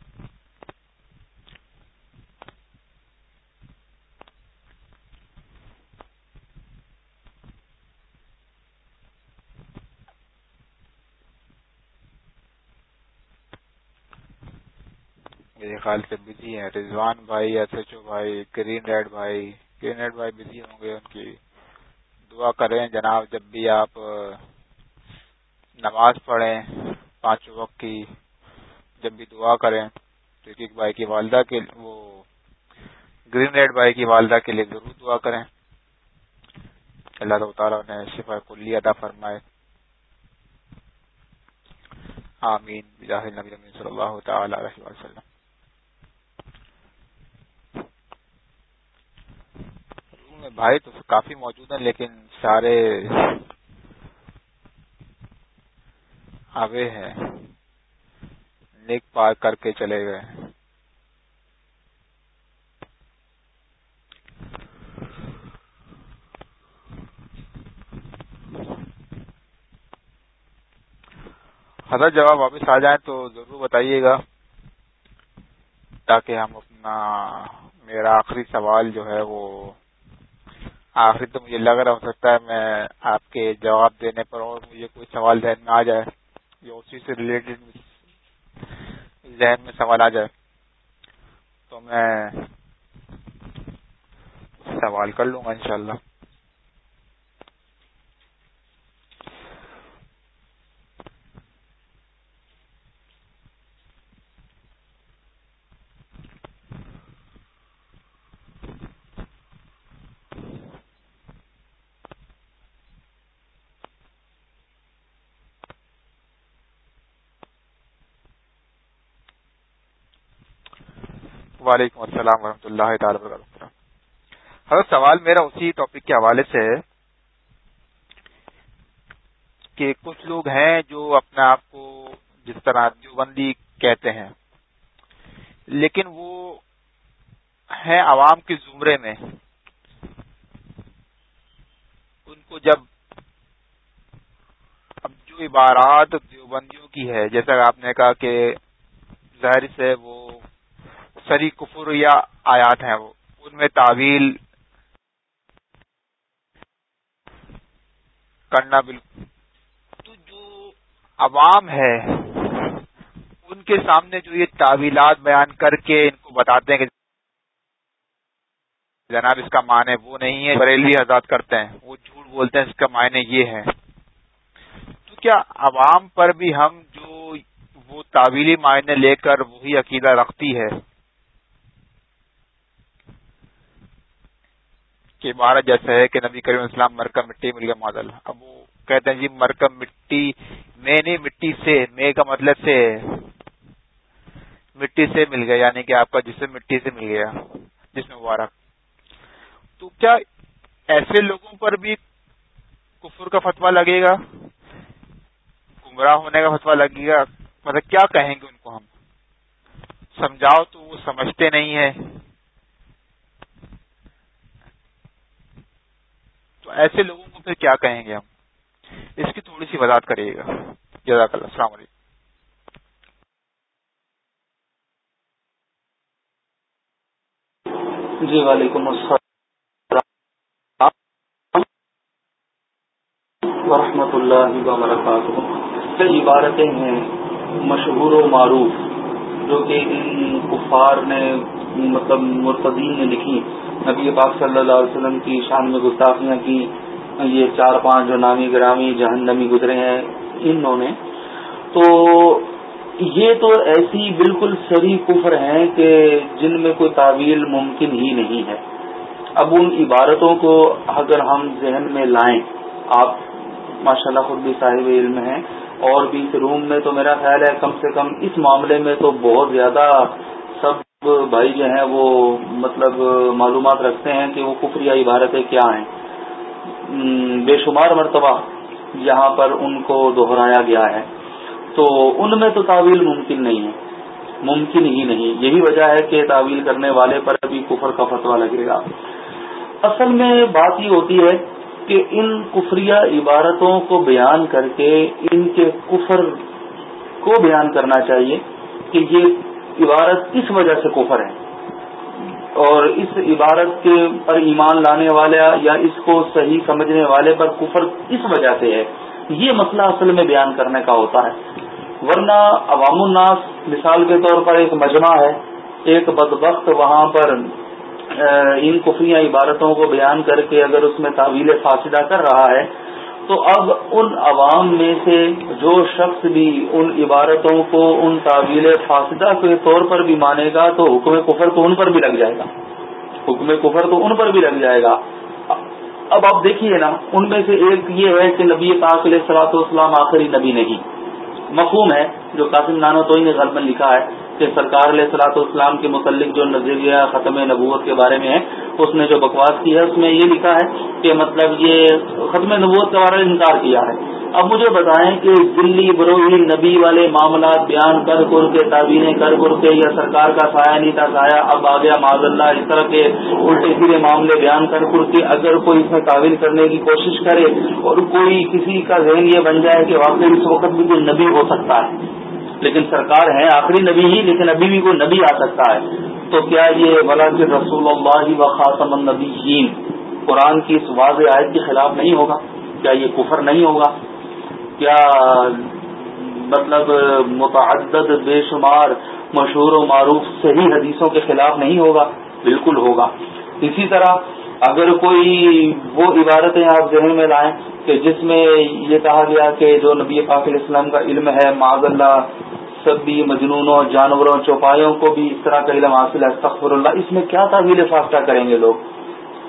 میرے خیال سے بزی ہیں۔ رضوان بھائی ایس ایچ او بھائی گرین ریڈ بھائی۔ گرین ریڈ بھائی بزی ہوں گے، ان کی دعا کریں جناب، جب بھی آپ نماز پڑھیں، پانچ وقت کی جب بھی دعا کریں، تو ایک بھائی کی والدہ کے وہ گرین ریڈ بھائی کی والدہ کے لیے ضرور دعا کریں۔ اللہ تعالیٰ نے شفا کلی ادا فرمائے۔ آمین۔ نبی صلی اللہ تعالی علیہ وسلم۔ بھائی تو کافی موجود ہیں، لیکن سارے آوے ہیں۔ نیک پار کر کے چلے گئے۔ حضرت جب آپ واپس آ جائیں تو ضرور بتائیے گا، تاکہ ہم اپنا میرا آخری سوال جو ہے وہ آخری تو مجھے لگ رہا ہو سکتا ہے، میں آپ کے جواب دینے پر اور مجھے کوئی سوال ذہن میں آ جائے۔ یا اسی سے ریلیٹڈ ذہن میں سوال آ جائے، تو میں سوال کر لوں گا انشاءاللہ۔ وعلیکم السلام ورحمۃ اللہ تعالی وبرکاتہ۔ حضرت سوال میرا اسی ٹاپک کے حوالے سے ہے کہ کچھ لوگ ہیں جو اپنے آپ کو جس طرح دیوبندی کہتے ہیں، لیکن وہ ہیں عوام کے زمرے میں۔ ان کو جب اب جو عبارات دیوبندیوں کی ہے جیسا کہ آپ نے کہا کہ ظاہر سے وہ سری کفر یا آیات ہیں وہ۔ ان میں تعویل کرنا بالکل۔ تو جو عوام ہے، ان کے سامنے جو یہ تعویلات بیان کر کے ان کو بتاتے ہیں کہ جناب اس کا معنی وہ نہیں ہے، بریلوی آزاد کرتے ہیں۔ وہ جھوٹ بولتے ہیں، اس کا معنی یہ ہے۔ تو کیا عوام پر بھی ہم جو وہ تعویلی معنی لے کر وہی عقیدہ رکھتی ہے؟ کہ بارہ جیسا ہے کہ نبی کریم اسلام مرکب مٹی مل گیا مادل اب وہ کہتے ہیں جی مرکب مٹی میں نہیں، مٹی سے، میں کا مطلب سے مٹی سے مل گیا یعنی کہ آپ کا جسم مٹی سے مل گیا جس میں مبارک۔ تو کیا ایسے لوگوں پر بھی کفر کا فتوا لگے گا؟ گمراہ ہونے کا فتوا لگے گا؟ مطلب کیا کہیں گے ان کو ہم؟ سمجھاؤ تو وہ سمجھتے نہیں ہیں۔ ایسے لوگوں کو پھر کیا کہیں گے ہم؟ اس کی تھوڑی سی وضاحت کریے گا۔ جزاک اللہ۔ السلام علیکم۔ جی وعلیکم السلام۔ ورحمۃ اللہ وبرکاتہ۔ کئی عبارتیں ہیں مشہور و معروف، جو کہ ان کفار نے مطلب مرتدین نے لکھی۔ نبی پاک صلی اللہ علیہ وسلم کی شان میں گستاخیاں کی۔ یہ چار پانچ جو نامی گرامی جہنمی گزرے ہیں، انہوں نے۔ تو یہ تو ایسی بالکل سری کفر ہیں کہ جن میں کوئی تعویل ممکن ہی نہیں ہے۔ اب ان عبارتوں کو اگر ہم ذہن میں لائیں، آپ ماشاء اللہ خود بھی صاحب علم ہیں، اور بھی اس روم میں تو میرا خیال ہے کم سے کم اس معاملے میں تو بہت زیادہ بھائی جو ہیں وہ مطلب معلومات رکھتے ہیں کہ وہ کفری عبارتیں کیا ہیں۔ بے شمار مرتبہ یہاں پر ان کو دہرایا گیا ہے۔ تو ان میں تو تعویل ممکن نہیں ہے۔ ممکن ہی نہیں۔ یہی وجہ ہے کہ تعویل کرنے والے پر بھی کفر کا فتوا لگے گا۔ اصل میں بات یہ ہوتی ہے کہ ان کفریہ عبارتوں کو بیان کر کے ان کے کفر کو بیان کرنا چاہیے کہ یہ عبارت کس وجہ سے کفر ہے اور اس عبارت کے پر ایمان لانے والا یا اس کو صحیح سمجھنے والے پر کفر کس وجہ سے ہے۔ یہ مسئلہ اصل میں بیان کرنے کا ہوتا ہے۔ ورنہ عوام الناس، مثال کے طور پر ایک مجمع ہے۔ ایک بدبخت وہاں پر ان کفری عبارتوں کو بیان کر کے اگر اس میں تعویل فاصدہ کر رہا ہے تو اب ان عوام میں سے جو شخص بھی ان عبارتوں کو ان تعویل فاصدہ کے طور پر بھی مانے گا تو حکم کفر تو ان پر بھی لگ جائے گا۔ حکم کفر تو ان پر بھی لگ جائے گا۔ اب آپ دیکھیے نا، ان میں سے ایک یہ ہے کہ نبی پاک علیہ سلاۃ والسلام آخری نبی نہیں۔ مفہوم ہے، جو قاسم نانو تو نے غلط لکھا ہے کہ سرکار علیہ صلاح اسلام کے متعلق جو نظریہ ختم نبوت کے بارے میں ہے، اس نے جو بکواس کی ہے، اس میں یہ لکھا ہے کہ مطلب یہ ختم نبوت کے بارے میں انکار کیا ہے۔ اب مجھے بتائیں کہ دلی بروہی نبی والے معاملات بیان کر کر کے تعبیریں کر کر کے یا سرکار کا سایہ نہیں تھا، سایہ اب آ گیا معذ اللہ، اس طرح کے الٹے سیدھے معاملے بیان کر کر کے اگر کوئی اس میں تعویل کرنے کی کوشش کرے اور کوئی کسی کا ذہن یہ بن جائے کہ واقعی اس وقت بھی کوئی نبی ہو سکتا ہے۔ لیکن سرکار ہے، آخری نبی ہی، لیکن ابھی بھی کوئی نبی آ سکتا ہے۔ تو کیا یہ ولا رسول اللہ و خاصم النبی قرآن کی اس واضح آیت کے خلاف نہیں ہوگا؟ کیا یہ کفر نہیں ہوگا؟ کیا مطلب متعدد بے شمار مشہور و معروف صحیح حدیثوں کے خلاف نہیں ہوگا؟ بالکل ہوگا۔ اسی طرح اگر کوئی وہ عبارتیں آپ ذہن میں لائیں کہ جس میں یہ کہا گیا کہ جو نبی پاک علیہ السلام کا علم ہے معذ اللہ، سب بھی مجنونوں، جانوروں، چوپایوں کو بھی اس طرح کا علم حاصل ہے تخبر اللہ، اس میں کیا تعویل فاصلہ کریں گے لوگ؟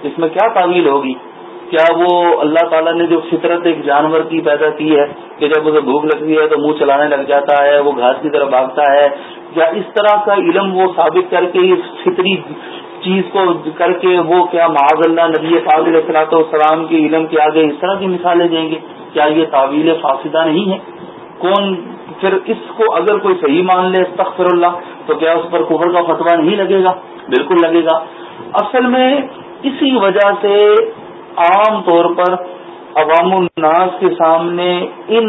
اس میں کیا تعویل ہوگی؟ کیا وہ اللہ تعالیٰ نے جو فطرت ایک جانور کی پیدا کی ہے کہ جب اسے بھوک لگتی ہے تو منہ چلانے لگ جاتا ہے، وہ گھاس کی طرف بھاگتا ہے۔ یا اس طرح کا علم وہ ثابت کر کے اس فطری چیز کو کر کے وہ کیا معاذ اللہ، نبی علیہ السلاط والسلام کے علم کے آگے اس طرح کی مثالیں دیں گے۔ کیا یہ تعویل فاصدہ نہیں ہے؟ کون پھر اس کو اگر کوئی صحیح مان لے تخر اللہ تو کیا اس پر کفر کا فتویٰ نہیں لگے گا؟ بالکل لگے گا۔ اصل میں اسی وجہ سے عام طور پر عوام الناس کے سامنے ان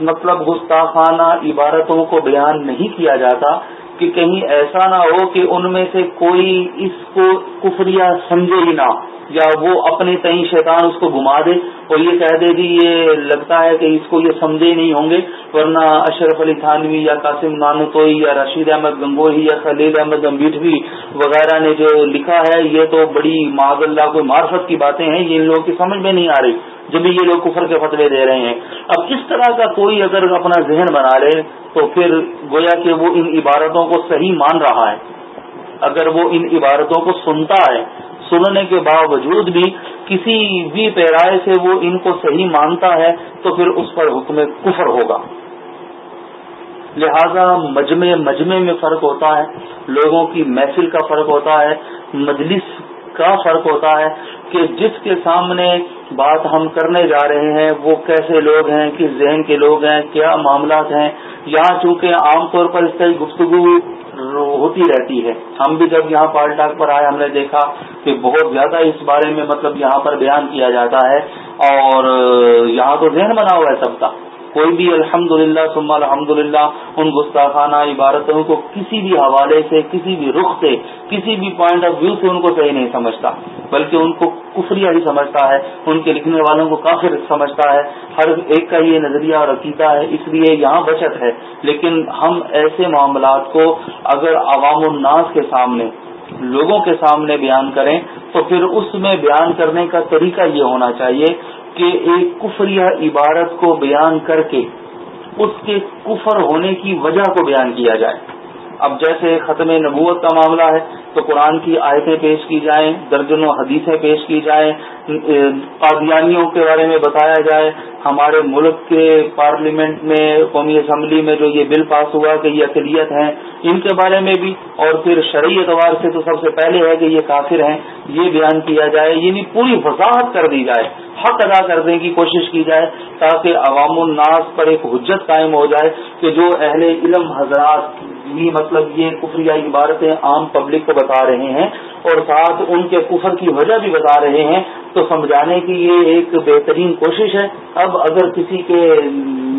مطلب گستاخانہ عبارتوں کو بیان نہیں کیا جاتا کہ کہیں ایسا نہ ہو کہ ان میں سے کوئی اس کو کفریا سمجھے ہی نہ یا وہ اپنے تئیں شیطان اس کو گھما دے اور یہ کہہ دے کہ یہ لگتا ہے کہ اس کو یہ سمجھے نہیں ہوں گے، ورنہ اشرف علی تھانوی یا قاسم نانوتوئی یا رشید احمد گنگوہی یا خلیل احمد امبیٹوی وغیرہ نے جو لکھا ہے، یہ تو بڑی معذ اللہ کو معرفت کی باتیں ہیں، یہ ان لوگوں کی سمجھ میں نہیں آ رہی، جب یہ لوگ کفر کے فتوے دے رہے ہیں۔ اب اس طرح کا کوئی اگر اپنا ذہن بنا لے، تو پھر گویا کہ وہ ان عبارتوں کو صحیح مان رہا ہے۔ اگر وہ ان عبارتوں کو سنتا ہے سننے کے باوجود بھی کسی بھی پیرائے سے وہ ان کو صحیح مانتا ہے تو پھر اس پر حکم کفر ہوگا۔ لہذا مجمع مجمع میں فرق ہوتا ہے، لوگوں کی محفل کا فرق ہوتا ہے، مجلس کا فرق ہوتا ہے کہ جس کے سامنے بات ہم کرنے جا رہے ہیں، وہ کیسے لوگ ہیں، کس ذہن کے لوگ ہیں، کیا معاملات ہیں۔ یہاں چونکہ عام طور پر اس طرح گفتگو ہوتی رہتی ہے۔ ہم بھی جب یہاں پال ٹاک پر آئے، ہم نے دیکھا کہ بہت زیادہ اس بارے میں مطلب یہاں پر بیان کیا جاتا ہے اور یہاں تو ذہن بنا ہوا ہے سب کا۔ کوئی بھی الحمد للہ سما الحمد للہ ان گستاخانہ عبارتوں کو کسی بھی حوالے سے، کسی بھی رخ سے، کسی بھی پوائنٹ آف ویو سے ان کو صحیح نہیں سمجھتا، بلکہ ان کو کفریہ ہی سمجھتا ہے، ان کے لکھنے والوں کو کافر سمجھتا ہے، ہر ایک کا یہ نظریہ اور عقیدہ ہے، اس لیے یہاں بچت ہے۔ لیکن ہم ایسے معاملات کو اگر عوام الناس کے سامنے، لوگوں کے سامنے بیان کریں، تو پھر اس میں بیان کرنے کا طریقہ یہ ہونا چاہیے کے ایک کفریہ عبارت کو بیان کر کے اس کے کفر ہونے کی وجہ کو بیان کیا جائے۔ اب جیسے ختم نبوت کا معاملہ ہے، تو قرآن کی آیتیں پیش کی جائیں، درجنوں حدیثیں پیش کی جائیں، قادیانیوں کے بارے میں بتایا جائے۔ ہمارے ملک کے پارلیمنٹ میں، قومی اسمبلی میں جو یہ بل پاس ہوا کہ یہ اقلیت ہیں، ان کے بارے میں بھی۔ اور پھر شرعی اعتبار سے تو سب سے پہلے ہے کہ یہ کافر ہیں۔ یہ بیان کیا جائے یعنی پوری وضاحت کر دی جائے، حق ادا کرنے کی کوشش کی جائے، تاکہ عوام الناس پر ایک حجت قائم ہو جائے کہ جو اہل علم حضرات بھی مطلب یہ کفری عبارتیں عام پبلک کو بتا رہے ہیں اور ساتھ ان کے کفر کی وجہ بھی بتا رہے ہیں تو سمجھانے کی یہ ایک بہترین کوشش ہے۔ اب اگر کسی کے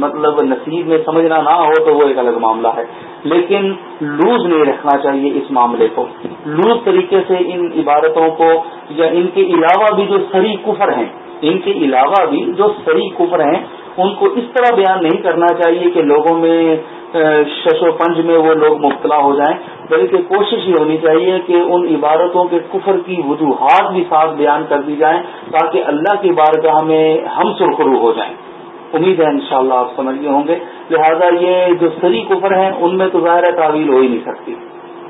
مطلب نصیب میں سمجھنا نہ ہو تو وہ ایک الگ معاملہ ہے۔ لیکن لوز نہیں رکھنا چاہیے اس معاملے کو۔ لوز طریقے سے ان عبارتوں کو یا ان کے علاوہ بھی جو سری کفر ہیں ان کے علاوہ بھی جو سری کفر ہیں، ان کو اس طرح بیان نہیں کرنا چاہیے کہ لوگوں میں شش و پنج میں وہ لوگ مبتلا ہو جائیں۔ بلکہ کوشش یہ ہونی چاہیے کہ ان عبارتوں کے کفر کی وجوہات بھی ساتھ بیان کر دی جائیں تاکہ اللہ کی بارگاہ میں ہم سرخرو ہو جائیں۔ امید ہے انشاءاللہ شاء آپ سمجھ گئے ہوں گے۔ لہذا یہ جو سری کفر ہیں، ان میں تو ظاہر تعویل ہو ہی نہیں سکتی۔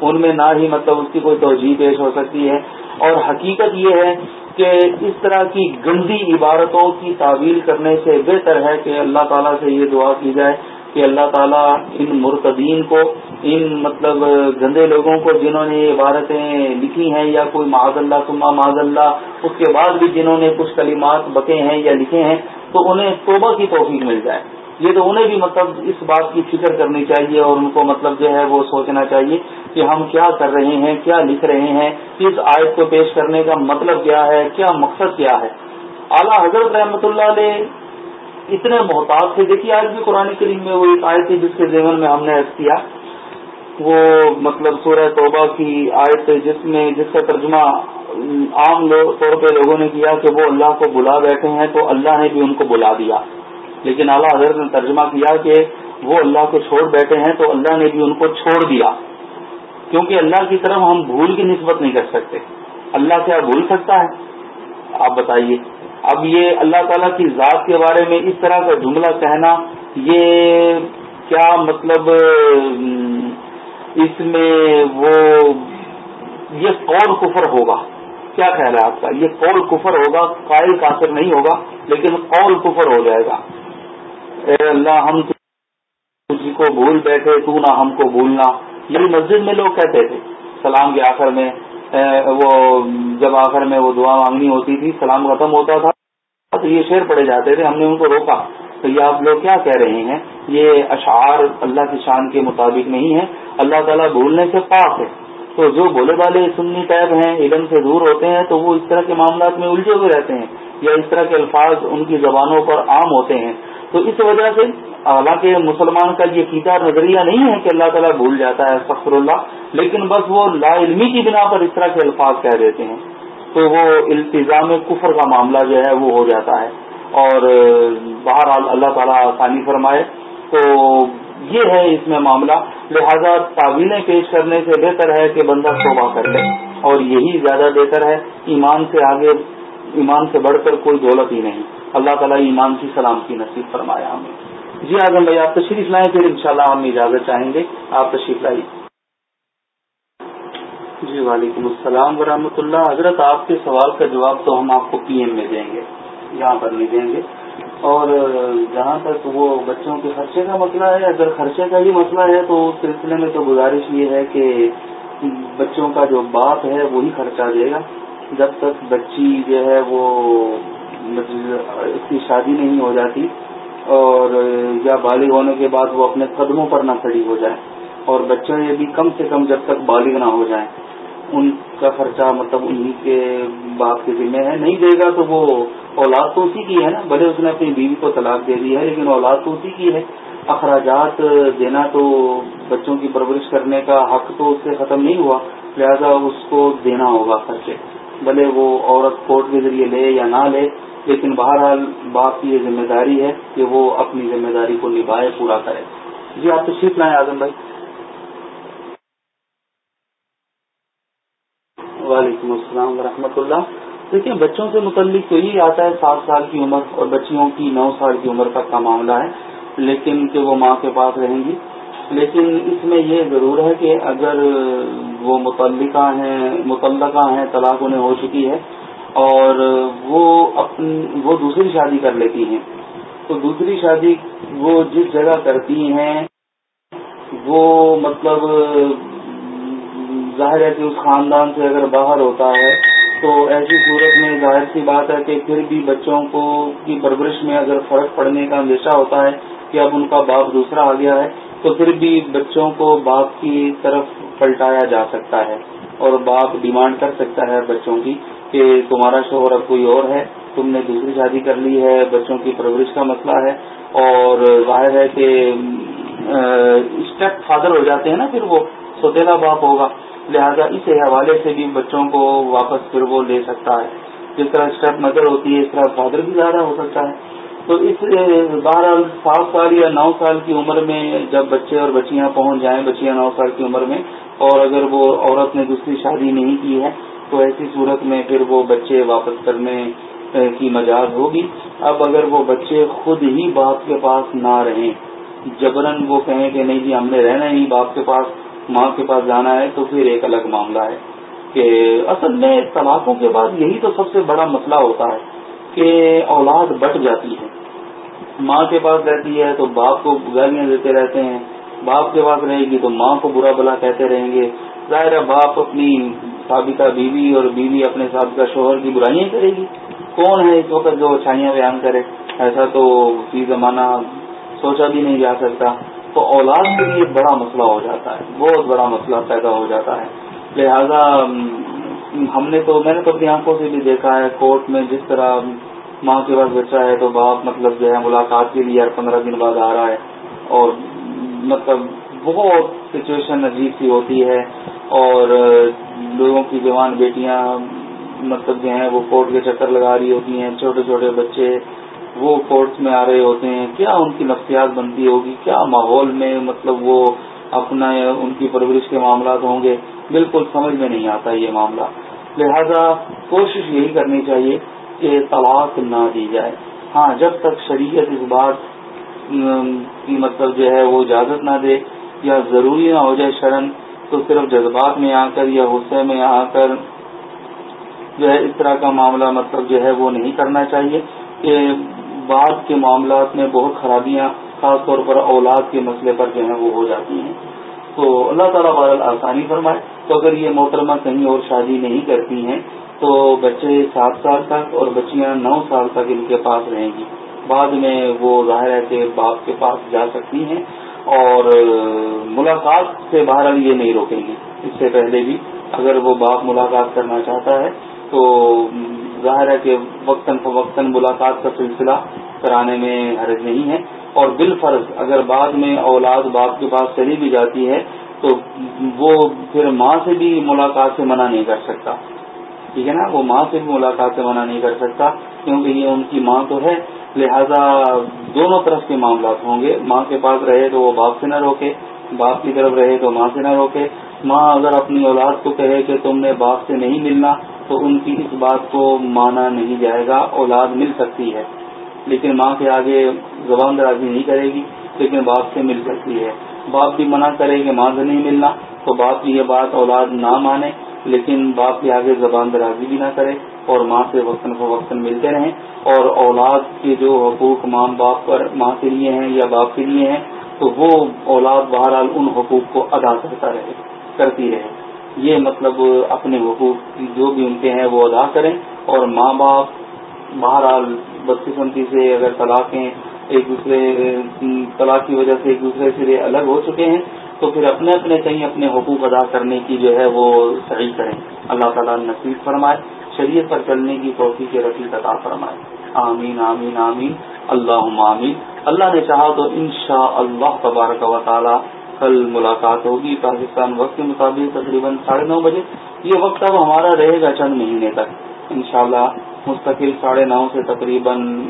ان میں نہ ہی مطلب اس کی کوئی توجہ پیش ہو سکتی ہے۔ اور حقیقت یہ ہے کہ اس طرح کی گندی عبارتوں کی تعویل کرنے سے بہتر ہے کہ اللہ تعالیٰ سے یہ دعا کی جائے کہ اللہ تعالیٰ ان مرتدین کو، ان مطلب گندے لوگوں کو جنہوں نے یہ عبارتیں لکھی ہیں یا کوئی معذ اللہ سما معذ اللہ، اس کے بعد بھی جنہوں نے کچھ کلمات بکے ہیں یا لکھے ہیں، تو انہیں توبہ کی توفیق مل جائے۔ یہ تو انہیں بھی مطلب اس بات کی فکر کرنی چاہیے اور ان کو مطلب جو ہے وہ سوچنا چاہیے کہ ہم کیا کر رہے ہیں، کیا لکھ رہے ہیں، اس آیت کو پیش کرنے کا مطلب کیا ہے، کیا مقصد کیا ہے۔ اعلیٰ حضرت رحمۃ اللہ علیہ اتنے محتاط تھے۔ دیکھیے آج بھی قرآن کریم میں وہ ایک آیت تھی جس کے ذہن میں ہم نے عرض کیا۔ وہ مطلب سورہ توبہ کی آیت جس میں، جس کا ترجمہ عام طور پہ لوگوں نے کیا کہ وہ اللہ کو بلا بیٹھے ہیں تو اللہ نے بھی ان کو بلا دیا۔ لیکن اعلیٰ حضرت نے ترجمہ کیا کہ وہ اللہ کو چھوڑ بیٹھے ہیں تو اللہ نے بھی ان کو چھوڑ دیا۔ کیونکہ اللہ کی طرف ہم بھول کی نسبت نہیں کر سکتے۔ اللہ کیا بھول سکتا ہے؟ آپ بتائیے۔ اب یہ اللہ تعالیٰ کی ذات کے بارے میں اس طرح کا جملہ کہنا، یہ کیا مطلب اس میں وہ، یہ قول کفر ہوگا۔ کیا خیال ہے آپ کا؟ یہ قول کفر ہوگا، قائل کافر نہیں ہوگا، لیکن قول کفر ہو جائے گا۔ اے اللہ، ہم تجھ کو بھول بیٹھے، تو نہ ہم کو بھولنا۔ یہ مسجد میں لوگ کہتے تھے، سلام کے آخر میں وہ جب آخر میں وہ دعا مانگنی ہوتی تھی، سلام ختم ہوتا تھا، تو یہ شعر پڑے جاتے تھے، ہم نے ان کو روکا۔ تو یہ آپ لوگ کیا کہہ رہے ہیں؟ یہ اشعار اللہ کی شان کے مطابق نہیں ہے اللہ تعالیٰ بھولنے سے پاک ہے۔ تو جو بولے والے سنی ٹیب ہیں، علم سے دور ہوتے ہیں، تو وہ اس طرح کے معاملات میں الجھے ہوئے رہتے ہیں، یا اس طرح کے الفاظ ان کی زبانوں پر عام ہوتے ہیں۔ تو اس وجہ سے حالانکہ مسلمان کا یہ کیتا نظریہ نہیں ہے کہ اللہ تعالیٰ بھول جاتا ہے فخر اللہ، لیکن بس وہ لا علمی کی بنا پر اس طرح کے الفاظ کہہ دیتے ہیں۔ تو وہ التظام کفر کا معاملہ جو ہے وہ ہو جاتا ہے۔ اور بہرحال اللہ تعالیٰ آسانی فرمائے۔ تو یہ ہے اس میں معاملہ۔ لہذا تعویلیں پیش کرنے سے بہتر ہے کہ بندہ توبہ کر لے۔ اور یہی زیادہ بہتر ہے۔ ایمان سے آگے، ایمان سے بڑھ کر کوئی دولت ہی نہیں۔ اللہ تعالیٰ ایمان کی سلامتی نصیب فرمایا ہمیں جی اعظم بھائی، آپ تشریف لائیں، پھر انشاءاللہ ہم اجازت چاہیں گے۔ آپ تشریف لائیے۔ جی وعلیکم السلام ورحمۃ اللہ۔ حضرت، آپ کے سوال کا جواب تو ہم آپ کو پی ایم میں دیں گے، یہاں پر نہیں دیں گے۔ اور جہاں تک وہ بچوں کے خرچے کا مسئلہ ہے، اگر خرچے کا ہی مسئلہ ہے تو اس سلسلے میں تو گزارش یہ ہے کہ بچوں کا جو باپ ہے، وہی خرچہ دے گا۔ جب تک بچی جو ہے وہ مطلب اس کی شادی نہیں ہو جاتی اور یا بالغ ہونے کے بعد وہ اپنے قدموں پر نہ کھڑی ہو جائے اور بچے یہ بھی کم سے کم جب تک بالغ نہ ہو جائیں ان کا خرچہ مطلب انہی کے باپ کے ذمہ ہے۔ نہیں دے گا تو وہ اولاد تو اسی کی ہے نا۔ بھلے اس نے اپنی بیوی کو طلاق دے دی ہے، لیکن اولاد تو اسی کی ہے۔ اخراجات دینا تو بچوں کی پرورش کرنے کا حق تو اس سے ختم نہیں ہوا۔ لہذا اس کو دینا ہوگا خرچے۔ بھلے وہ عورت کورٹ کے ذریعے لے یا نہ لے لیکن بہرحال باپ کی یہ ذمہ داری ہے کہ وہ اپنی ذمہ داری کو نبھائے، پورا کرے۔ جی آپ تشریف لائیں اعظم بھائی۔ وعلیکم السلام ورحمۃ اللہ۔ دیکھیں، بچوں سے متعلق تو یہی آتا ہے سات سال کی عمر اور بچیوں کی نو سال کی عمر تک کا معاملہ ہے، لیکن کہ وہ ماں کے پاس رہیں گی۔ لیکن اس میں یہ ضرور ہے کہ اگر وہ متعلقہ ہیں متعلقہ ہیں، طلاق انہیں ہو چکی ہے اور وہ اپنی وہ دوسری شادی کر لیتی ہیں۔ تو دوسری شادی وہ جس جگہ کرتی ہیں، وہ مطلب ظاہر ہے کہ اس خاندان سے اگر باہر ہوتا ہے، تو ایسی صورت میں ظاہر سی بات ہے کہ پھر بھی بچوں کو کی پرورش میں اگر فرق پڑنے کا اندیشہ ہوتا ہے کہ اب ان کا باپ دوسرا آ گیا ہے، تو پھر بھی بچوں کو باپ کی طرف پلٹایا جا سکتا ہے اور باپ ڈیمانڈ کر سکتا ہے بچوں کی۔ کہ تمہارا شوہر اب کوئی اور ہے، تم نے دوسری شادی کر لی ہے، بچوں کی پرورش کا مسئلہ ہے، اور ظاہر ہے کہ اسٹیپ فادر ہو جاتے ہیں نا، پھر وہ سوتےلا باپ ہوگا۔ لہذا اس حوالے سے بھی بچوں کو واپس پھر وہ لے سکتا ہے۔ جس طرح اسٹیپ مدر ہوتی ہے، اس طرح فادر بھی زیادہ ہو سکتا ہے۔ تو اس بارہ سات سال یا نو سال کی عمر میں جب بچے اور بچیاں پہنچ جائیں، بچیاں نو سال کی عمر میں، اور اگر وہ عورت نے دوسری شادی نہیں کی ہے تو ایسی صورت میں پھر وہ بچے واپس کرنے کی مجاز ہوگی۔ اب اگر وہ بچے خود ہی باپ کے پاس نہ رہیں جبرن وہ کہیں کہ نہیں جی ہم نے رہنا ہی باپ کے پاس، ماں کے پاس جانا ہے، تو پھر ایک الگ معاملہ ہے۔ کہ اصل میں طلاقوں کے بعد یہی تو سب سے بڑا مسئلہ ہوتا ہے کہ اولاد بٹ جاتی ہے۔ ماں کے پاس رہتی ہے تو باپ کو گالیاں دیتے رہتے ہیں۔ باپ کے پاس رہے گی تو ماں کو برا بلا کہتے رہیں گے۔ ظاہر باپ اپنی سابقہ بیوی اور بیوی اپنے سابقہ شوہر کی برائیاں کرے گی۔ کون ہے اس وقت جو اچھائیاں بیان کرے؟ ایسا تو فی زمانہ سوچا بھی نہیں جا سکتا۔ تو اولاد کے لیے بڑا مسئلہ ہو جاتا ہے۔ بہت بڑا مسئلہ پیدا ہو جاتا ہے۔ لہذا ہم نے تو میں نے تو اپنی آنکھوں سے بھی دیکھا ہے۔ کورٹ میں جس طرح ماں کے پاس بچہ ہے تو باپ مطلب جو ہے ملاقات کے لیے ہر پندرہ دن بعد آ رہا ہے۔ اور مطلب بہت سچویشن عجیب سی ہوتی ہے۔ اور لوگوں کی جوان بیٹیاں مطلب جو ہیں، وہ کورٹ کے چکر لگا رہی ہوتی ہیں، چھوٹے چھوٹے بچے وہ کورٹس میں آ رہے ہوتے ہیں۔ کیا ان کی نفسیات بنتی ہوگی؟ کیا ماحول میں مطلب وہ اپنا ان کی پرورش کے معاملات ہوں گے؟ بالکل سمجھ میں نہیں آتا یہ معاملہ۔ لہذا کوشش یہی کرنی چاہیے کہ طلاق نہ دی جائے۔ ہاں جب تک شریعت اس بات کی مطلب جو ہے وہ اجازت نہ دے یا ضروری نہ ہو جائے شرم تو صرف جذبات میں آ کر یا غصے میں آ کر جو ہے اس طرح کا معاملہ مطلب جو ہے وہ نہیں کرنا چاہیے کہ بعد کے معاملات میں بہت خرابیاں خاص طور پر اولاد کے مسئلے پر جو ہیں وہ ہو جاتی ہیں۔ تو اللہ تعالیٰ بادل آسانی فرمائے۔ تو اگر یہ محترمہ کہیں اور شادی نہیں کرتی ہیں، تو بچے سات سال تک اور بچیاں نو سال تک ان کے پاس رہیں گی۔ بعد میں وہ ظاہر ہے کہ باپ کے پاس جا سکتی ہیں۔ اور ملاقات سے باہر یہ نہیں روکیں گی۔ اس سے پہلے بھی اگر وہ باپ ملاقات کرنا چاہتا ہے، تو ظاہر ہے کہ وقتاً فوقتاً ملاقات کا سلسلہ کرانے میں حرج نہیں ہے۔ اور بالفرض اگر بعد میں اولاد باپ کے پاس چلی بھی جاتی ہے، تو وہ پھر ماں سے بھی ملاقات سے منع نہیں کر سکتا۔ ٹھیک ہے نا؟ وہ ماں سے بھی ملاقات سے منع نہیں کر سکتا، کیونکہ یہ ان کی ماں تو ہے۔ لہذا دونوں طرف کے معاملات ہوں گے۔ ماں کے پاس رہے تو وہ باپ سے نہ روکے، باپ کی طرف رہے تو ماں سے نہ روکے۔ ماں اگر اپنی اولاد کو کہے کہ تم نے باپ سے نہیں ملنا، تو ان کی اس بات کو مانا نہیں جائے گا، اولاد مل سکتی ہے۔ لیکن ماں کے آگے زبان درازی نہیں کرے گی، لیکن باپ سے مل سکتی ہے۔ باپ بھی منع کرے کہ ماں سے نہیں ملنا، تو باپ کی یہ بات اولاد نہ مانے، لیکن باپ کے آگے زبان درازی بھی نہ کرے۔ اور ماں سے وقتاً فوقتاً ملتے رہیں اور اولاد کے جو حقوق ماں باپ پر ماں کے لیے ہیں یا باپ کے لیے ہیں، تو وہ اولاد بہرحال ان حقوق کو ادا کرتا رہے، کرتی رہے۔ یہ مطلب اپنے حقوق جو بھی ان کے ہیں وہ ادا کریں اور ماں باپ بہرحال بدقسمتی سے اگر طلاقیں ایک دوسرے، طلاق کی وجہ سے ایک دوسرے سے الگ ہو چکے ہیں، تو پھر اپنے اپنے کہیں اپنے حقوق ادا کرنے کی جو ہے وہ صحیح کریں۔ اللہ تعالیٰ نصیب فرمائے۔ شریعت پر چلنے کی توفیق کے رفیق عطا فرمائے۔ آمین آمین آمین۔ اللہ آمین۔ اللہ نے چاہا تو انشاء اللہ تبارک و تعالی کل ملاقات ہوگی۔ پاکستان وقت کے مطابق تقریباً ساڑھے نو بجے۔ یہ وقت اب ہمارا رہے گا چند مہینے تک۔ انشاءاللہ مستقل ساڑھے نو سے تقریباً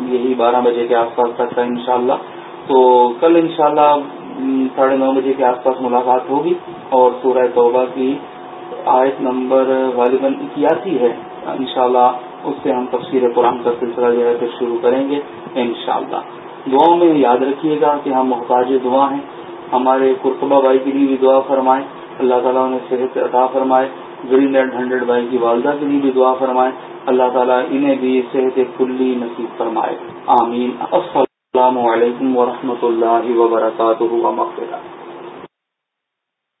یہی بارہ بجے کے آس پاس تک کا انشاءاللہ۔ تو کل انشاءاللہ ساڑھے نو بجے کے آس پاس ملاقات ہوگی اور سورہ توبہ کی آیت نمبر غالباً اکیاسی ہے۔ انشاءاللہ اس سے ہم تفصیل قرآن کا سلسلہ جو ہے پھر شروع کریں گے، انشاءاللہ۔ دعاؤں میں یاد رکھیے گا کہ ہم محتاج دعا ہیں۔ ہمارے قرطبہ بھائی کے لیے بھی دعا فرمائیں۔ اللہ تعالیٰ نے صحت عطا فرمائے۔ گرین اینڈ ہنڈریڈ بھائی کی والدہ کے لیے بھی دعا فرمائے۔ اللہ تعالیٰ انہیں بھی صحت کلی نصیب فرمائے۔ آمین۔ السلام علیکم ورحمۃ اللہ وبرکاتہ۔